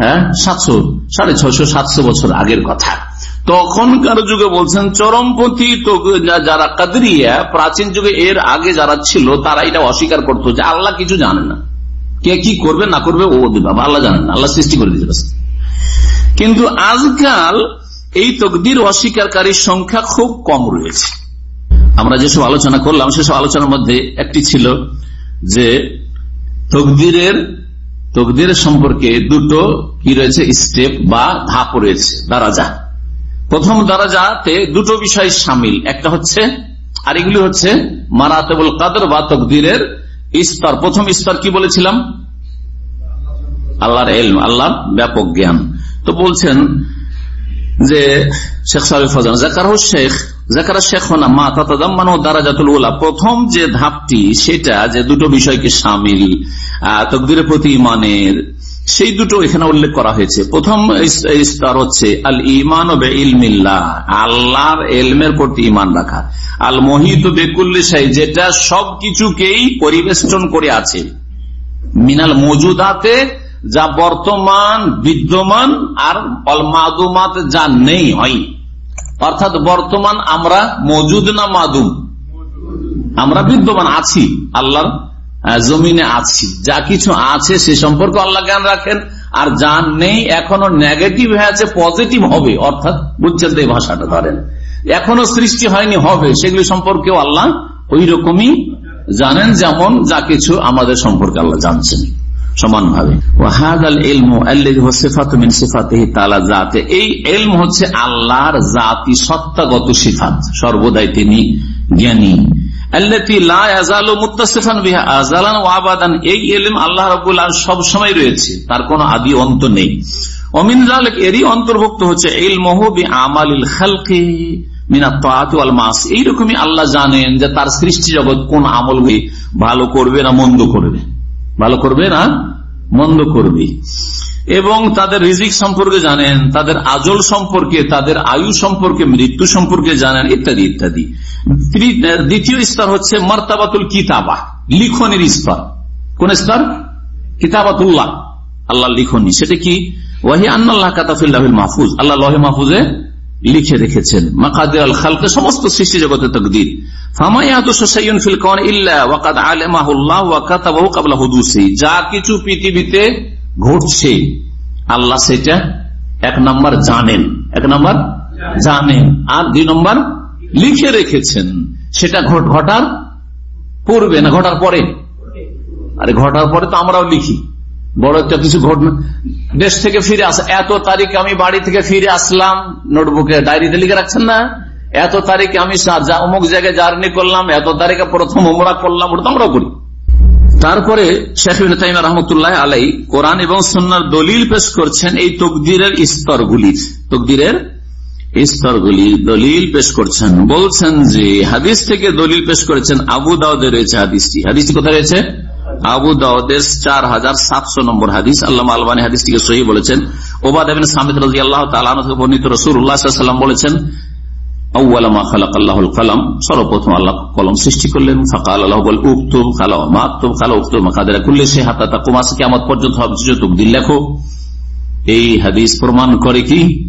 হ্যাঁ, সাতশো সাড়ে ছশো সাতশো বছর আগের কথা। তখনকার যুগে বলছেন চরমপন্থী যারা কাদরিয়া প্রাচীন যুগে এর আগে যারা ছিল তারা এটা অস্বীকার করতো যে আল্লাহ কিছু জানে না। কে কি করবে না করবে ও দিবাব আল্লাহ জানেন না আল্লাহ সৃষ্টি করে দিতে কিন্তু আজকাল এই তকদির অস্বীকারীর সংখ্যা খুব কম রয়েছে। আমরা যেসব আলোচনা করলাম, সেসব আলোচনার মধ্যে একটি ছিল যে তকদিরের, তকদির সম্পর্কে দুটো কি রয়েছে? স্টেপ বা ধাপ রয়েছে, দারাজা। প্রথম দারাজাতে দুটো বিষয় সামিল। একটা হচ্ছে আর এগুলি হচ্ছে মারাতেবুল কাদর বা তকদিরের স্তর। প্রথম স্তর কি বলেছিলাম? আল্লাহর এলম, আল্লাহর ব্যাপক জ্ঞান। তো বলছেন যে শেখ সাহেব ফজান, জাকার শেখ, জাকারা শেখ হোনা মা তাতাদাম্মান দারাজাতুল উলা। প্রথম যে ধাপটি, সেটা যে দুটো বিষয়কে সামিল তকদিরের প্রতি ইমানের সেই দুটো এখানে উল্লেখ করা হয়েছে। প্রথম স্তর হচ্ছে, আল ইমান আল্লাহর এলমের প্রতি ইমান রাখা। আল মোহিত বেকুল্লি যেটা সবকিছুকেই পরিবেষ্টন করে আছে। মিনাল মজুদাতে যা বর্তমান বিদ্যমান আর অলমাদুমাত যা নেই হয়। অর্থাৎ বর্তমান আমরা মজুদ না মাদুম? আমরা বিদ্যমান আছি, আল্লাহর জমিনে আছি। যা কিছু আছে সে সম্পর্কে আল্লাহ জ্ঞান রাখেন। আর যা নেই এখনও নেগেটিভ হয়ে আছে পজিটিভ হবে। অর্থাৎ বুঝছেন তো এই ভাষাটা ধরেন। এখনও সৃষ্টি হয়নি, হবে। সেগুলি সম্পর্কেও আল্লাহ ওই রকমই জানেন, যেমন যা কিছু আমাদের সম্পর্কে আল্লাহ জানছেন। সমানভাবে। এই এলম হচ্ছে আল্লাহর জাতি সত্তাগত সিফাত, সর্বদাই তিনি জ্ঞানী। তার কোন আদি অন্ত নেই। অমিন এরই অন্তর্ভুক্ত হচ্ছে এইরকমই আল্লাহ জানেন যে তার সৃষ্টি জগৎ কোন আমল ভালো করবে না মন্দ করবে। ভালো করবে না? মন্দ করবে। এবং তাদের রিজিক সম্পর্কে জানেন, তাদের আজল সম্পর্কে, তাদের আয়ু সম্পর্কে, মৃত্যু সম্পর্কে জানেন, ইত্যাদি ইত্যাদি। দ্বিতীয় স্তর হচ্ছে মার্তাবাতুল কিতাবা, লিখনের স্তর। কোন স্তর? কিতাবাতুল্লাহ আল্লাহ লিখনি। সেটা কি? ওয়াহি আন্নাল্লাহ কাতাফিল্লাহ মাহফুজ। আল্লাহ লহে মাহফুজে লিখে রেখেছেন। মাকাদের আল খালকে সমস্ত সৃষ্টি জগতের তকদির। যা কিছু পৃথিবীতে ঘটছে, আল্লাহ সেটা এক নম্বর জানেন। এক নম্বর জানেন। আর দুই নম্বর লিখে রেখেছেন। সেটা ঘটার পূর্বে না, ঘটার পরে? আরে ঘটার পরে তো আমরাও লিখি। বড় একটা কিছু ঘটনা। দেশ থেকে ফিরে আস, এত তারিখ আমি বাড়ি থেকে ফিরে আসলাম, নোটবুকে ডায়েরিতে লিখে রাখছেন না? এত তারিখে আমি অমুক জায়গায় জার্নি করলাম, এত তারিখে প্রথম ওমরা করলাম, ওটা তো আমরাও করি। তারপরে শেখ রহমতুল্লাহ আলাই কোরআন এবং সন্ন্যার দলিল পেশ করছেন এই তকদিরের স্তরগুলির তকদিরের স্তরগুলি দলিল পেশ করছেন। বলছেন যে, হাদিস থেকে দলিল পেশ করেছেন আবু দাউদে রয়েছে হাদিসটি। হাদিসটি কোথায় রয়েছে? আবু দাউদের চার হাজার সাতশো নম্বর হাদিস। আল্লাহ আলবানী সহি বলেছেন। ওবাদ সামিদ রাজি আল্লাহ বর্ণিত বলেছেন কি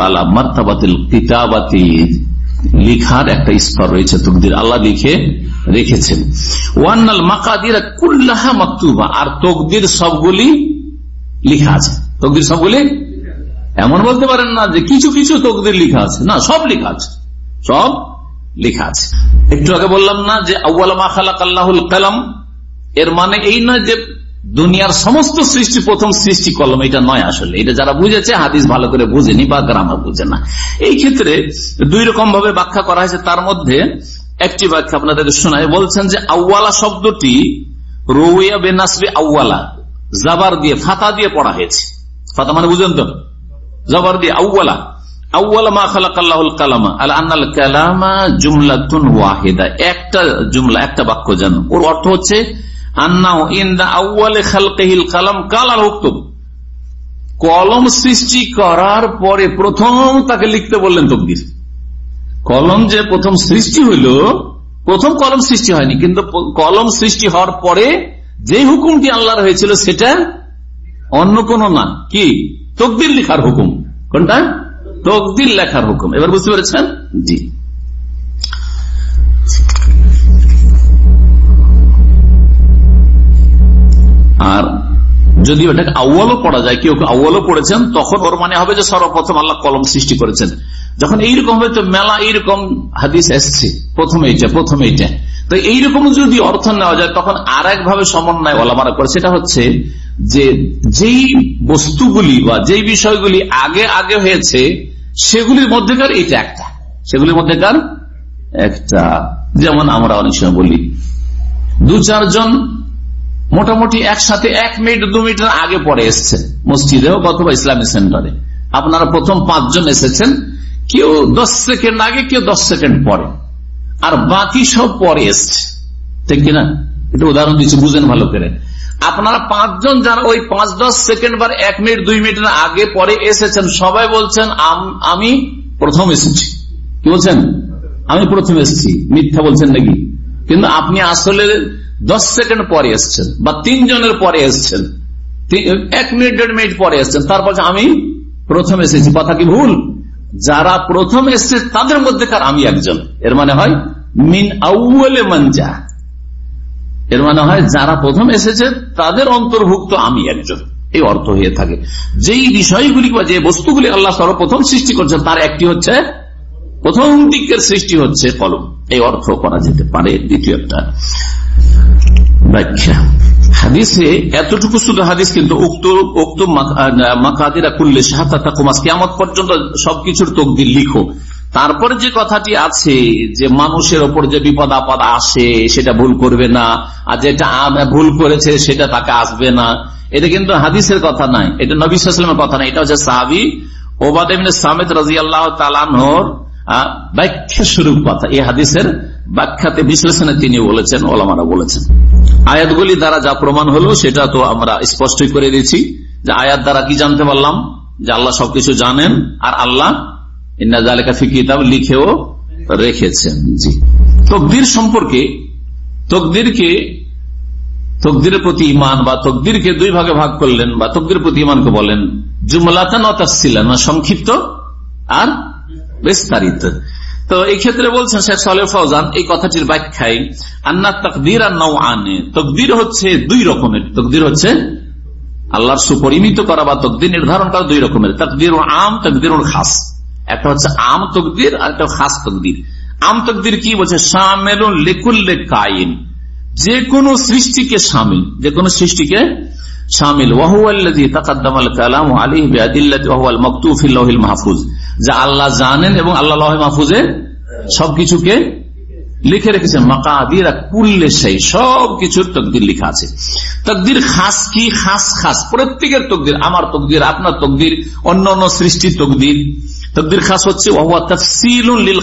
আলা লিখার একটা স্তর রয়েছে। তকদির আল্লাহ লিখে রেখেছেন। ওয়ান্নাল মাকাদির কুল্লাহা মাকতুবা। আর তকদির সবগুলি লিখা আছে। তকদির সবগুলি এমন বলতে পারেন না যে কিছু কিছু তকদির লিখা আছে। না, সব লিখা আছে। সব লিখা আছে। একটু আগে বললাম না যে আউ্লা খালাক আল্লাহুল কালাম, এর মানে এই নয় যে দুনিয়ার সমস্ত সৃষ্টি, প্রথম সৃষ্টি কলম। এটা নয় আসলে। এটা যারা বুঝেছে, হাদিস ভালো করে বুঝেনি বা গ্রামার বুঝে না। এই ক্ষেত্রে দুই রকম ভাবে ব্যাখ্যা করা হয়েছে। তার মধ্যে একটি ব্যাখ্যা আপনাদের শোনায়, বলছেন যে আউ্লা শব্দটি রৌয়া বেনাসবি আউ্লা জাবার দিয়ে, ফাতা দিয়ে পড়া হয়েছে। ফাতা মানে বুঝলেন তো? জবর দিয়ে আউ্লা বাক্য কলম সৃষ্টি করার পরে প্রথম তাকে লিখতে বললেন তকদির কলম যে প্রথম সৃষ্টি হইল, প্রথম কলম সৃষ্টি হয়নি, কিন্তু কলম সৃষ্টি হওয়ার পরে যে হুকুমটি আল্লাহর হয়েছিল সেটা অন্য কোন না। কি? তকদির লেখার হুকুম। কোনটা? তকদির লেখার হুকুম। এবার বুঝতে পেরেছেন? জি। আর যদি ওটাকে আউ্বালও পড়া যায়, কেউ আউ্বালও পড়েছেন, তখন ওর মানে হবে যে সর্বপ্রথম আল্লাহ কলম সৃষ্টি করেছেন। যখন এইরকম হবে তো মেলা এইরকম হাদিস এসছে, প্রথম এইটা প্রথম এইটা। তো এইরকম যদি অর্থ নেওয়া যায়, তখন আর একভাবে সমন্বয় ওলামারা করে, সেটা হচ্ছে যে যেই বস্তুগুলি বা যেই বিষয়গুলি আগে আগে হয়েছে, সেগুলির মধ্যেকার এটা একটা। সেগুলির মধ্যেকার একটা। যেমন আমরা অনেক সময় বলি, দু চারজন মোটামুটি একসাথে এক মিনিট, দু মিনিটের আগে পরে এসছে মসজিদে হোক অথবা ইসলামী সেন্টারে। আপনারা প্রথম পাঁচজন এসেছেন, কেউ দশ সেকেন্ড আগে, কেউ দশ সেকেন্ড পরে। আর বাকি সব পরে এসছে। ঠিক কিনা? এটা উদাহরণ দিচ্ছি, বুঝেন ভালো করে। আপনারা পাঁচজন যারা ওই পাঁচ, দশ সেকেন্ড বার এক মিনিট, দুই মিনিটের আগে পরে এসেছেন, সবাই বলছেন আমি প্রথম এসেছি। কি বলছেন? আমি প্রথম এসেছি। মিথ্যা বলছেন নাকি? কিন্তু আপনি আসলে দশ সেকেন্ড পরে এসছেন বা তিনজনের পরে এসছেন। এক মিনিট, দেড় মিনিট পরে এসছেন। তারপর আমি প্রথম এসেছি, কথা কি ভুল? যারা প্রথম এসছে, তাদের মধ্যেকার আমি একজন। এর মানে হয়, মিন আউলে মঞ্জা এর মানে হয়, যারা প্রথম এসেছে, তাদের অন্তর্ভুক্ত আমি একজন। এই অর্থ হয়ে থাকে। যেই বিষয়গুলি বা যে বস্তুগুলি আল্লাহ সর্বপ্রথম সৃষ্টি করছেন, তার একটি হচ্ছে, প্রথম দিকের সৃষ্টি হচ্ছে কলম। এই অর্থ করা যেতে পারে। দ্বিতীয় একটা। ব্যাখ্যা। হাদিসে এতটুকু শুধু হাদিস, কিন্তু উক্ত মাকাদিরা করলে সাহাতা কুমাস পর্যন্ত সবকিছুর তকদির লিখো। যে কথাটি আছে, যে মানুষের ওপর যে বিপদ আপদ আসে, সেটা ভুল করবে না, আর যেটা ভুল করেছে, সেটা তাকে আসবে না। এটা কিন্তু হাদিসের কথা নাই, এটা নবীলামের কথা নাই, এটা হচ্ছে সাহাবি ওবাদ সামেদ রাজি আল্লাহ তালানোর ব্যাখ্যা স্বরূপ কথা, এই হাদিসের ব্যাখ্যাতে বিশ্লেষণে তিনি বলেছেন, ওলামারা বলেছেন। আয়াতগুলি দ্বারা যা প্রমাণ হলো, সেটা তো আমরা স্পষ্টই করে দিচ্ছি যে আয়াত দ্বারা কি জানতে পারলাম? যে আল্লাহ সবকিছু জানেন আর আল্লাহ ইন্নাজালিকা লিখেও রেখেছেন। জি। তকদির সম্পর্কে, তকদিরকে, তকদিরের প্রতি ইমান বা তকদিরকে দুই ভাগে ভাগ করলেন বা তকদির প্রতি ইমানকে বলেন, জুমলাতান অতাসিলান সংক্ষিপ্ত আর বিস্তারিত। তো এই ক্ষেত্রে বলছেন শেখ সালে ফৌজান এই কথাটির ব্যাখ্যায়, আন্না তকদির আর নৌ আনে তকদির হচ্ছে দুই রকমের। তকদির হচ্ছে আল্লাহর সুপরিমিত করা বা তকদির নির্ধারণ করা দুই রকমের। তকদির আম তকদির খাস। একটা হচ্ছে আম তকদির, আর একটা খাস তকদির। আম তকদির কি বলছে? সামেল লেকুল্লে কাইন। যে কোনো সৃষ্টিকে সামিল যে কোনো সৃষ্টিকে কালাম আলী মাহফুজ। যা আল্লাহ জানেন এবং আল্লাহ মাহফুজে সবকিছুকে লিখে মাকাদির কুল্লে সেই সব কিছুর তকদির লিখা আছে। তকদির খাস কি? খাস খাস। প্রত্যেকের তকদির আমার তকদির আপনার তকদির অন্য অন্য সৃষ্টির তকদির। তকদির খাস হচ্ছে লিল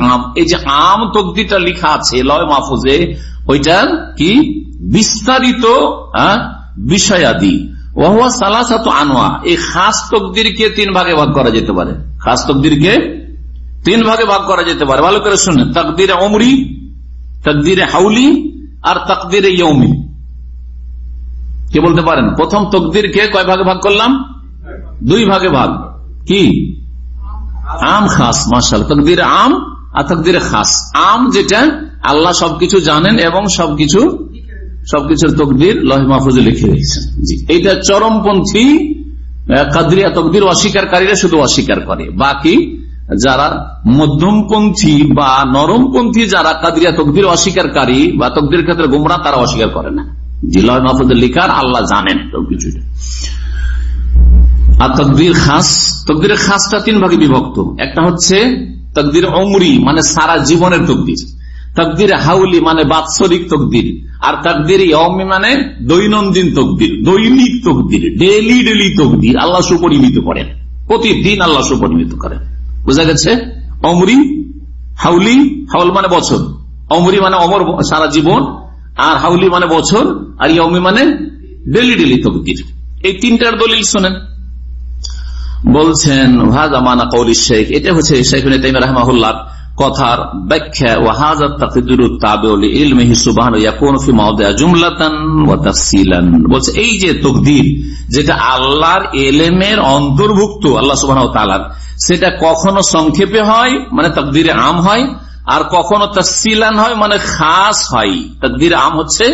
আম। এই যে আম তকদিরটা লিখা আছে লয় মাহফুজে ওইটা কি? বিস্তারিত হ্যাঁ, বিষয়াদি। ওহুয়া সালাসাত আনোয়া এই খাস তকদিরকে তিন ভাগে ভাগ করা যেতে পারে। খাস তকদিরকে তিন ভাগে ভাগ করা যেতে পারে। ভালো করে শুনে তকদিরে অমরি তকদিরে হাউলি আর তকদিরে ইয়মি কে বলতে পারেন? প্রথম তকদিরকে কয় ভাগে ভাগ করলাম? দুই ভাগে ভাগ। কি? আম খাস মার্শাল তকদির আম আর তকদিরে খাস। আম যেটা আল্লাহ সবকিছু জানেন এবং সবকিছু সবকিছুর তকদির লহ মাহফুজে লিখে রেখেছেন জি। এইটা চরমপন্থী কাদরিয়া তকদির অস্বীকারীরা শুধু অস্বীকার করে। বাকি যারা মধ্যমপন্থী বা নরমপন্থী যারা কাদরিয়া তকদির অস্বীকারী বা তকদির ক্ষেত্রে গুমরা তারা অস্বীকার করে না। জিল্লাহ মাহফুজের লিখার আল্লাহ জানেন সবকিছুটা। আর তকদির খাস, তকদিরের খাসটা তিন ভাগে বিভক্ত। একটা হচ্ছে তকদির অমরি মানে সারা জীবনের তকদির। তকদির হাউলি মানে বাৎসরিক তকদির। আর তকদির ইয়মি মানে দৈনন্দিন তকদির, দৈনিক তকদির ডেলি ডেলি তকদির। আল্লাহ সুপরিমিত করেন। প্রতিদিন আল্লাহ সুপরিমিত করেন। বুঝা গেছে? অমরি, হাউলি, হাউল মানে বছর। অমরি মানে অমর সারা জীবন, আর হাউলি মানে বছর, আর ইয়মি মানে ডেলি ডেলি তকদির। এই তিনটার দলিল শোনেন। বলছেন ভাজামানা কৌলি শেখ। এটা হচ্ছে শেখ রহমাহুল্লাহ। কথার ব্যাখ্যা ও হাজার বলছে, এই যে তকদির, যেটা আল্লাহর এলেমের অন্তর্ভুক্ত, আল্লাহ সুবাহ সেটা কখনো সংক্ষেপে হয় মানে তকদিরে আম হয়, আর কখনো তফসিলান হয় মানে খাস হয়। তকদির আম হচ্ছে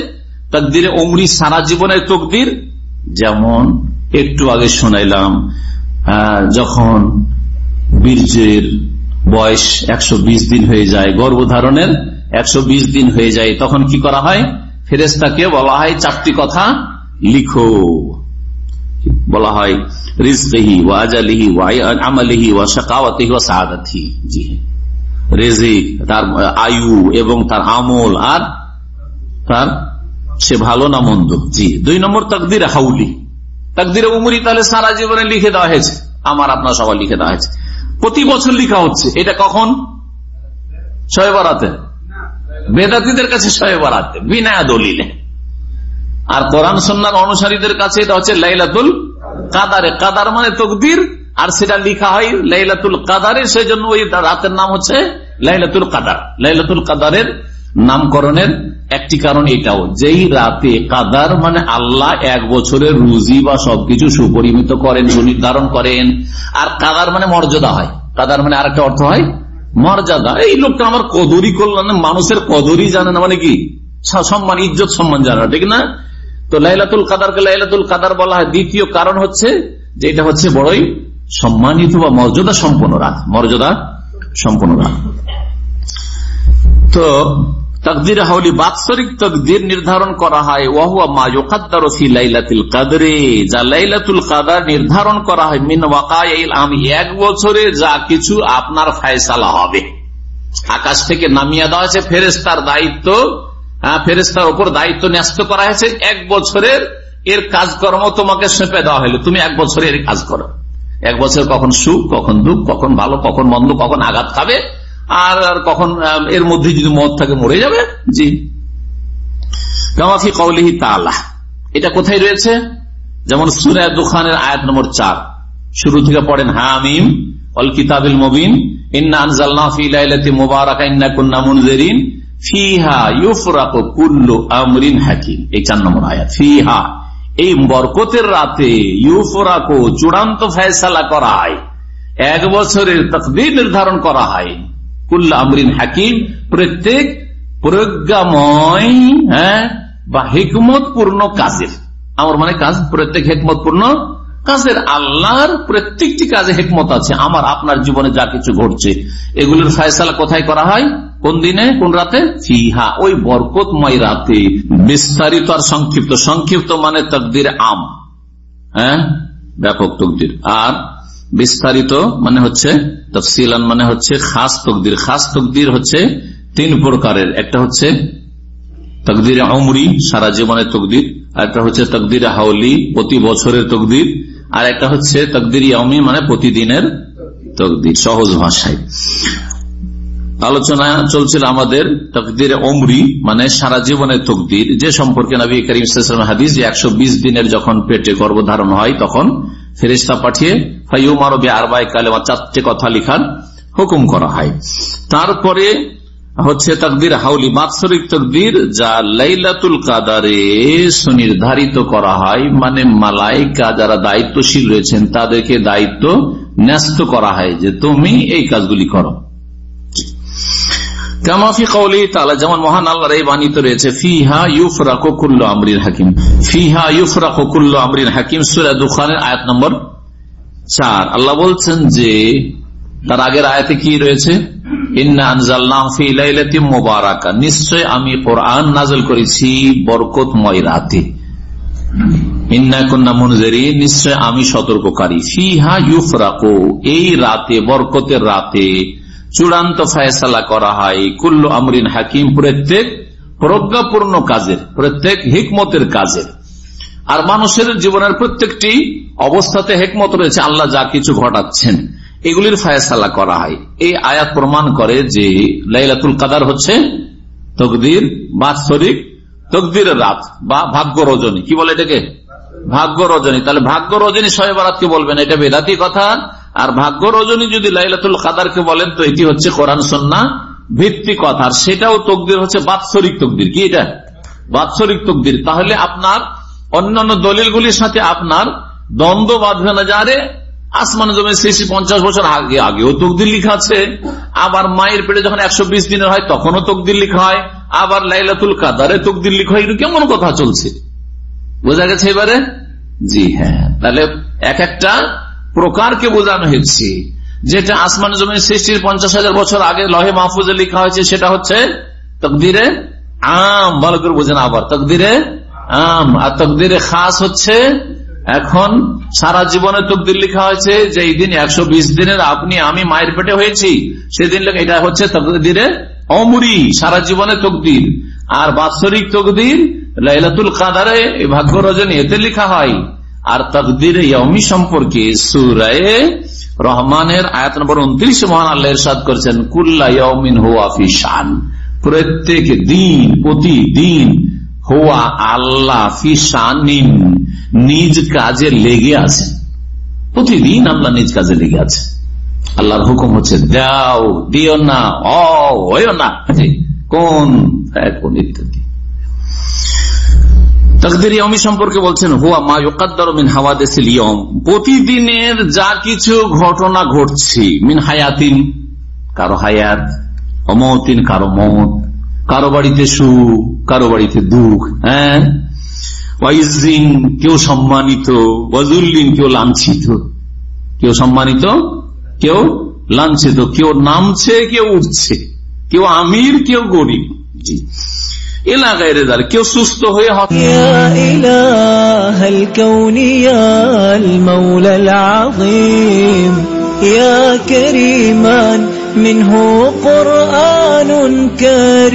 তকদিরে অমরি সারা জীবনের তকদির। যেমন একটু আগে শোনাইলাম যখন বীর্যের বয়স একশো বিশ দিন হয়ে যায়, গর্ভধারণের একশো বিশ দিন হয়ে যায়, তখন কি করা হয়? ফেরেস্তাকে বলা হয়, চারটি কথা লিখো। বলা হয় ওয়াজালিহি আমালিহি জি রেজিক, তার আয়ু এবং তার আমল আর তার সে ভালো না মন্দ। জি, দুই নম্বর তকদির হাউলি। তাকদিরে উমরি তাহলে সারা জীবনে লিখে দেওয়া হয়েছে। আমার, আপনার সবাই লিখে দেওয়া হয়েছে। প্রতি বছর লিখা হচ্ছে। এটা কখন? ছয় বারাতে। বেদাতিদের কাছে ছয় বারাতে, বিনা দলিলে। আর কোরআন সন্ন্যার অনুসারীদের কাছে এটা হচ্ছে লাইলাতুল কাদারে। কাদার মানে তকদির, আর সেটা লিখা হয় লাইলাতুল কাদারে সেই জন্য ওই রাতের নাম হচ্ছে লাইলাতুল কাদার। লাইলাতুল কাদারের নামকরণের একটি কারণ এটাও, যেই রাতে কাদার মানে আল্লাহ এক বছরের রুজি বা সবকিছু সুপরিমিত করেন, সুনির্ধারণ করেন, আর কাদার মানে মর্যাদা হয়। কাদার মানে আরেকটা অর্থ হয় মর্যাদা। এই লোকটা আমার কদরি করলেন মানুষের কদরি জানে না মানে কি? সম্মান, ইজ্জত সম্মান জানা ঠিক না? তো লাইলাতুল কাদারকে লাইলাতুল কাদার বলা হয়। দ্বিতীয় কারণ হচ্ছে যে এটা হচ্ছে বড়ই সম্মানিত বা মর্যাদা সম্পন্ন রাত। মর্যাদা সম্পন্ন রাত। তো তকদির হাউলি বাৎসরিক তকদির নির্ধারণ করা হয়। ওয়াহুয়া মা ইউকাদ্দারফি লাইলাতুল কাদরে। যা লাইলাতুল কাদার নির্ধারণ করা হয়। মিন ওয়াকাইল আমি এক বছরে যা কিছু আপনার ফায়সালা হবে। আকাশ থেকে নামিয়ে দেওয়া হয়েছে। ফেরেস্তার দায়িত্ব ফেরেস্তার উপর দায়িত্ব ন্যস্ত করা হয়েছে। এক বছরের এর কাজকর্ম তোমাকে সেঁপে দেওয়া হলো। তুমি এক বছরে এর কাজ করো। এক বছর কখন সুখ, কখন দুঃখ, কখন ভালো, কখন মন্দ, কখন আঘাত খাবে? আর কখন এর মধ্যে যদি মদ থাকে, মরে যাবে? জি। কামাফি কৌলিহি তালা এটা কোথায় রয়েছে? যেমন সুরায় দুখানের আয়াত নম্বর চার। শুরু থেকে পড়েন হামিম অল কিতাবিল মবিন, ইন্না ফি লাইলাতি মুবারাকা, ইন্না মুনজিরিন, ফিহা ইউফরাকু কুল্লু আমরিন হাকিম। এই চার নম্বর আয়াত। ফিহা। এই বরকতের রাতে ইউফরাকো চূড়ান্ত ফয়সালা করা হয় এক বছরের তকদির নির্ধারণ করা হয়। কুল্লা আমরিন হাকিম, প্রত্যেক প্রজ্ঞাময় হ্যাঁ বা হিকমত পূর্ণ কাজের। আমার মানে কাজ, প্রত্যেক হেকমত পূর্ণ কাজের। আল্লাহর প্রত্যেকটি কাজে হেকমত আছে। আমার, আপনার জীবনে যা কিছু ঘটছে, এগুলোর ফয়সালা কোথায় করা হয়? কোন দিনে? কোন রাতে? ফিহা, ওই বরকতময় রাতে। বিস্তারিত আর সংক্ষিপ্ত। সংক্ষিপ্ত মানে তকদির আম। হ্যাঁ ব্যাপক তকদির। আর বিস্তারিত মানে হচ্ছে, তফসিলান মানে হচ্ছে খাস তকদির। খাস তকদির হচ্ছে তিন প্রকারের। একটা হচ্ছে তকদির অমরি সারা জীবনের তকদির। আর একটা হচ্ছে তকদির হাওলি প্রতি বছরের তকদির। আর একটা হচ্ছে তকদির অমি মানে প্রতিদিনের তকদির, সহজ ভাষায়। আলোচনা চলছিল আমাদের তকদির অমরি মানে সারা জীবনের তকদির। যে সম্পর্কে নবী করিম হাদিস যে একশো বিশ দিনের যখন পেটে গর্ভধারণ হয়, তখন ফেরিস্তা পাঠিয়ে ফাইউমার আরবাই কালেমা চারটে কথা লিখার হুকুম করা হয়। তারপরে হচ্ছে তকদির হাউলি, বাৎসরিক তকদির, যা লাইলাতুল কাদারে সুনির্ধারিত করা হয় মানে মালাইকা যারা দায়িত্বশীল রয়েছেন, তাদেরকে দায়িত্ব ন্যস্ত করা হয় যে তুমি এই কাজগুলি করো। কামাফি কৌলি তালা যেমন মহান আল্লাহর এই রয়েছে ফিহা হাকিম ফিহা হাকিম সুরা দুখানের আয়াত নম্বর চার আল্লাহ বলছেন যে, তার আগের আয়াতে কি রয়েছে? নিশ্চয় আমি কোরআন নাজল করেছি রাতে। নিশ্চয় আমি সতর্ককারী। ফিহা ইউফরাকো এই রাতে, বরকতের রাতে চূড়ান্ত ফায়সালা করা হয়। কুল্লু আমরিন হাকিম প্রত্যেক প্রজ্ঞাপূর্ণ কাজের, প্রত্যেক হিকমতের কাজের। আর মানুষের জীবনের প্রত্যেকটি অবস্থাতে হেকমত রয়েছে, আল্লাহ যা কিছু ঘটাচ্ছেন। এগুলির ফায়সালা করা হয়। এই আয়াত প্রমাণ করে যে লাইলাতুল কাদার হচ্ছে তকদির, বাৎসরিক তকদিরের রাত বা ভাগ্য রজনী। কি বলে এটাকে? ভাগ্য রজনী। তাহলে ভাগ্য রজনী শয়ে বারাতকে বলবেন। এটা বেদাতি কথা। আর ভাগ্য রজনী যদি লাইলাতুল কাদারকে বলেন, তো এটি হচ্ছে কোরআন সন্না ভিত্তি কথা আর সেটাও তকদির হচ্ছে বাৎসরিক তকদির। কি এটা? বাৎসরিক তকদির। তাহলে আপনার অন্যান্য দলিলগুলির সাথে আপনার দ্বন্দ্ব বাঁধবে না যারে আসমান জমে শেষে পঞ্চাশ বছর আগে, আগেও তকদির লিখা আছে। আবার মায়ের পেটে যখন একশো বিশ দিনের হয়, তখনও তকদির লিখা হয়। আবার লাইলাতুল কাদারে তকদির লিখা হয় কেমন কথা চলছে? বোঝা গেছে এবারে? জি হ্যাঁ। তাহলে এক একটা প্রকারকে বোঝানো হয়েছে, যেটা আসমান জমির সৃষ্টির পঞ্চাশ হাজার বছর আগে লহে মাহফুজে লেখা হয়েছে, সেটা হচ্ছে তকদিরে আম। ভালো করে বোঝেন আবার, তকদিরে আম। আর তকদিরে খাস হচ্ছে এখন সারা জীবনে তকদির লেখা হয়েছে যে এই দিন একশো বিশ দিনের আপনি, আমি মায়ের পেটে হয়েছি, সেদিন এটা হচ্ছে তকদিরে অমরি, সারা জীবনে তকদির। আর বাৎসরিক তকদির লাইলাতুল কাদারে ভাগ্য রজনী এতে লেখা হয়। আর তকদির ইয়মি সম্পর্কে সুরায় রহমানের আয়াত নম্বর উনত্রিশ মহান আল্লাহ ইরশাদ করেছেন, কুল্লা ইয়মিন হুয়া ফি শান। প্রত্যেক দিন, প্রতিদিন হুয়া আল্লাহ ফি শানিন, নিজ কাজে লেগে আছে। প্রতিদিন আল্লাহ নিজ কাজে লেগে আছে। আল্লাহর হুকুম হচ্ছে, দাও, দিও না, অ না। কোন কোন ইত্যাদি। তকদির ইয়মি সম্পর্কে বলছেন, হুয়া মা ইউকাদ্দার মিন হাওয়াদেসিল ইয়ম প্রতিদিনের যা কিছু ঘটনা ঘটছে, মিন হায়াতিন, কারও হায়াত, অমতিন, কারও মত, কারও বাড়িতে সুখ, কারও বাড়িতে দুঃখ হ্যাঁ? ওয়াইজিন কেউ সম্মানিত ওয়াজুল্লিন কেউ লাঞ্ছিত। কেউ সম্মানিত, কেউ লাঞ্ছিত। কেউ নামছে, কেউ উঠছে। কেউ আমির, কেউ গরিব। জি। এলা গাইরে দাঁড় কেউ সুস্থ হয়ে يا إله الكون يا المولى العظيم يا كريما منه قرآن كريم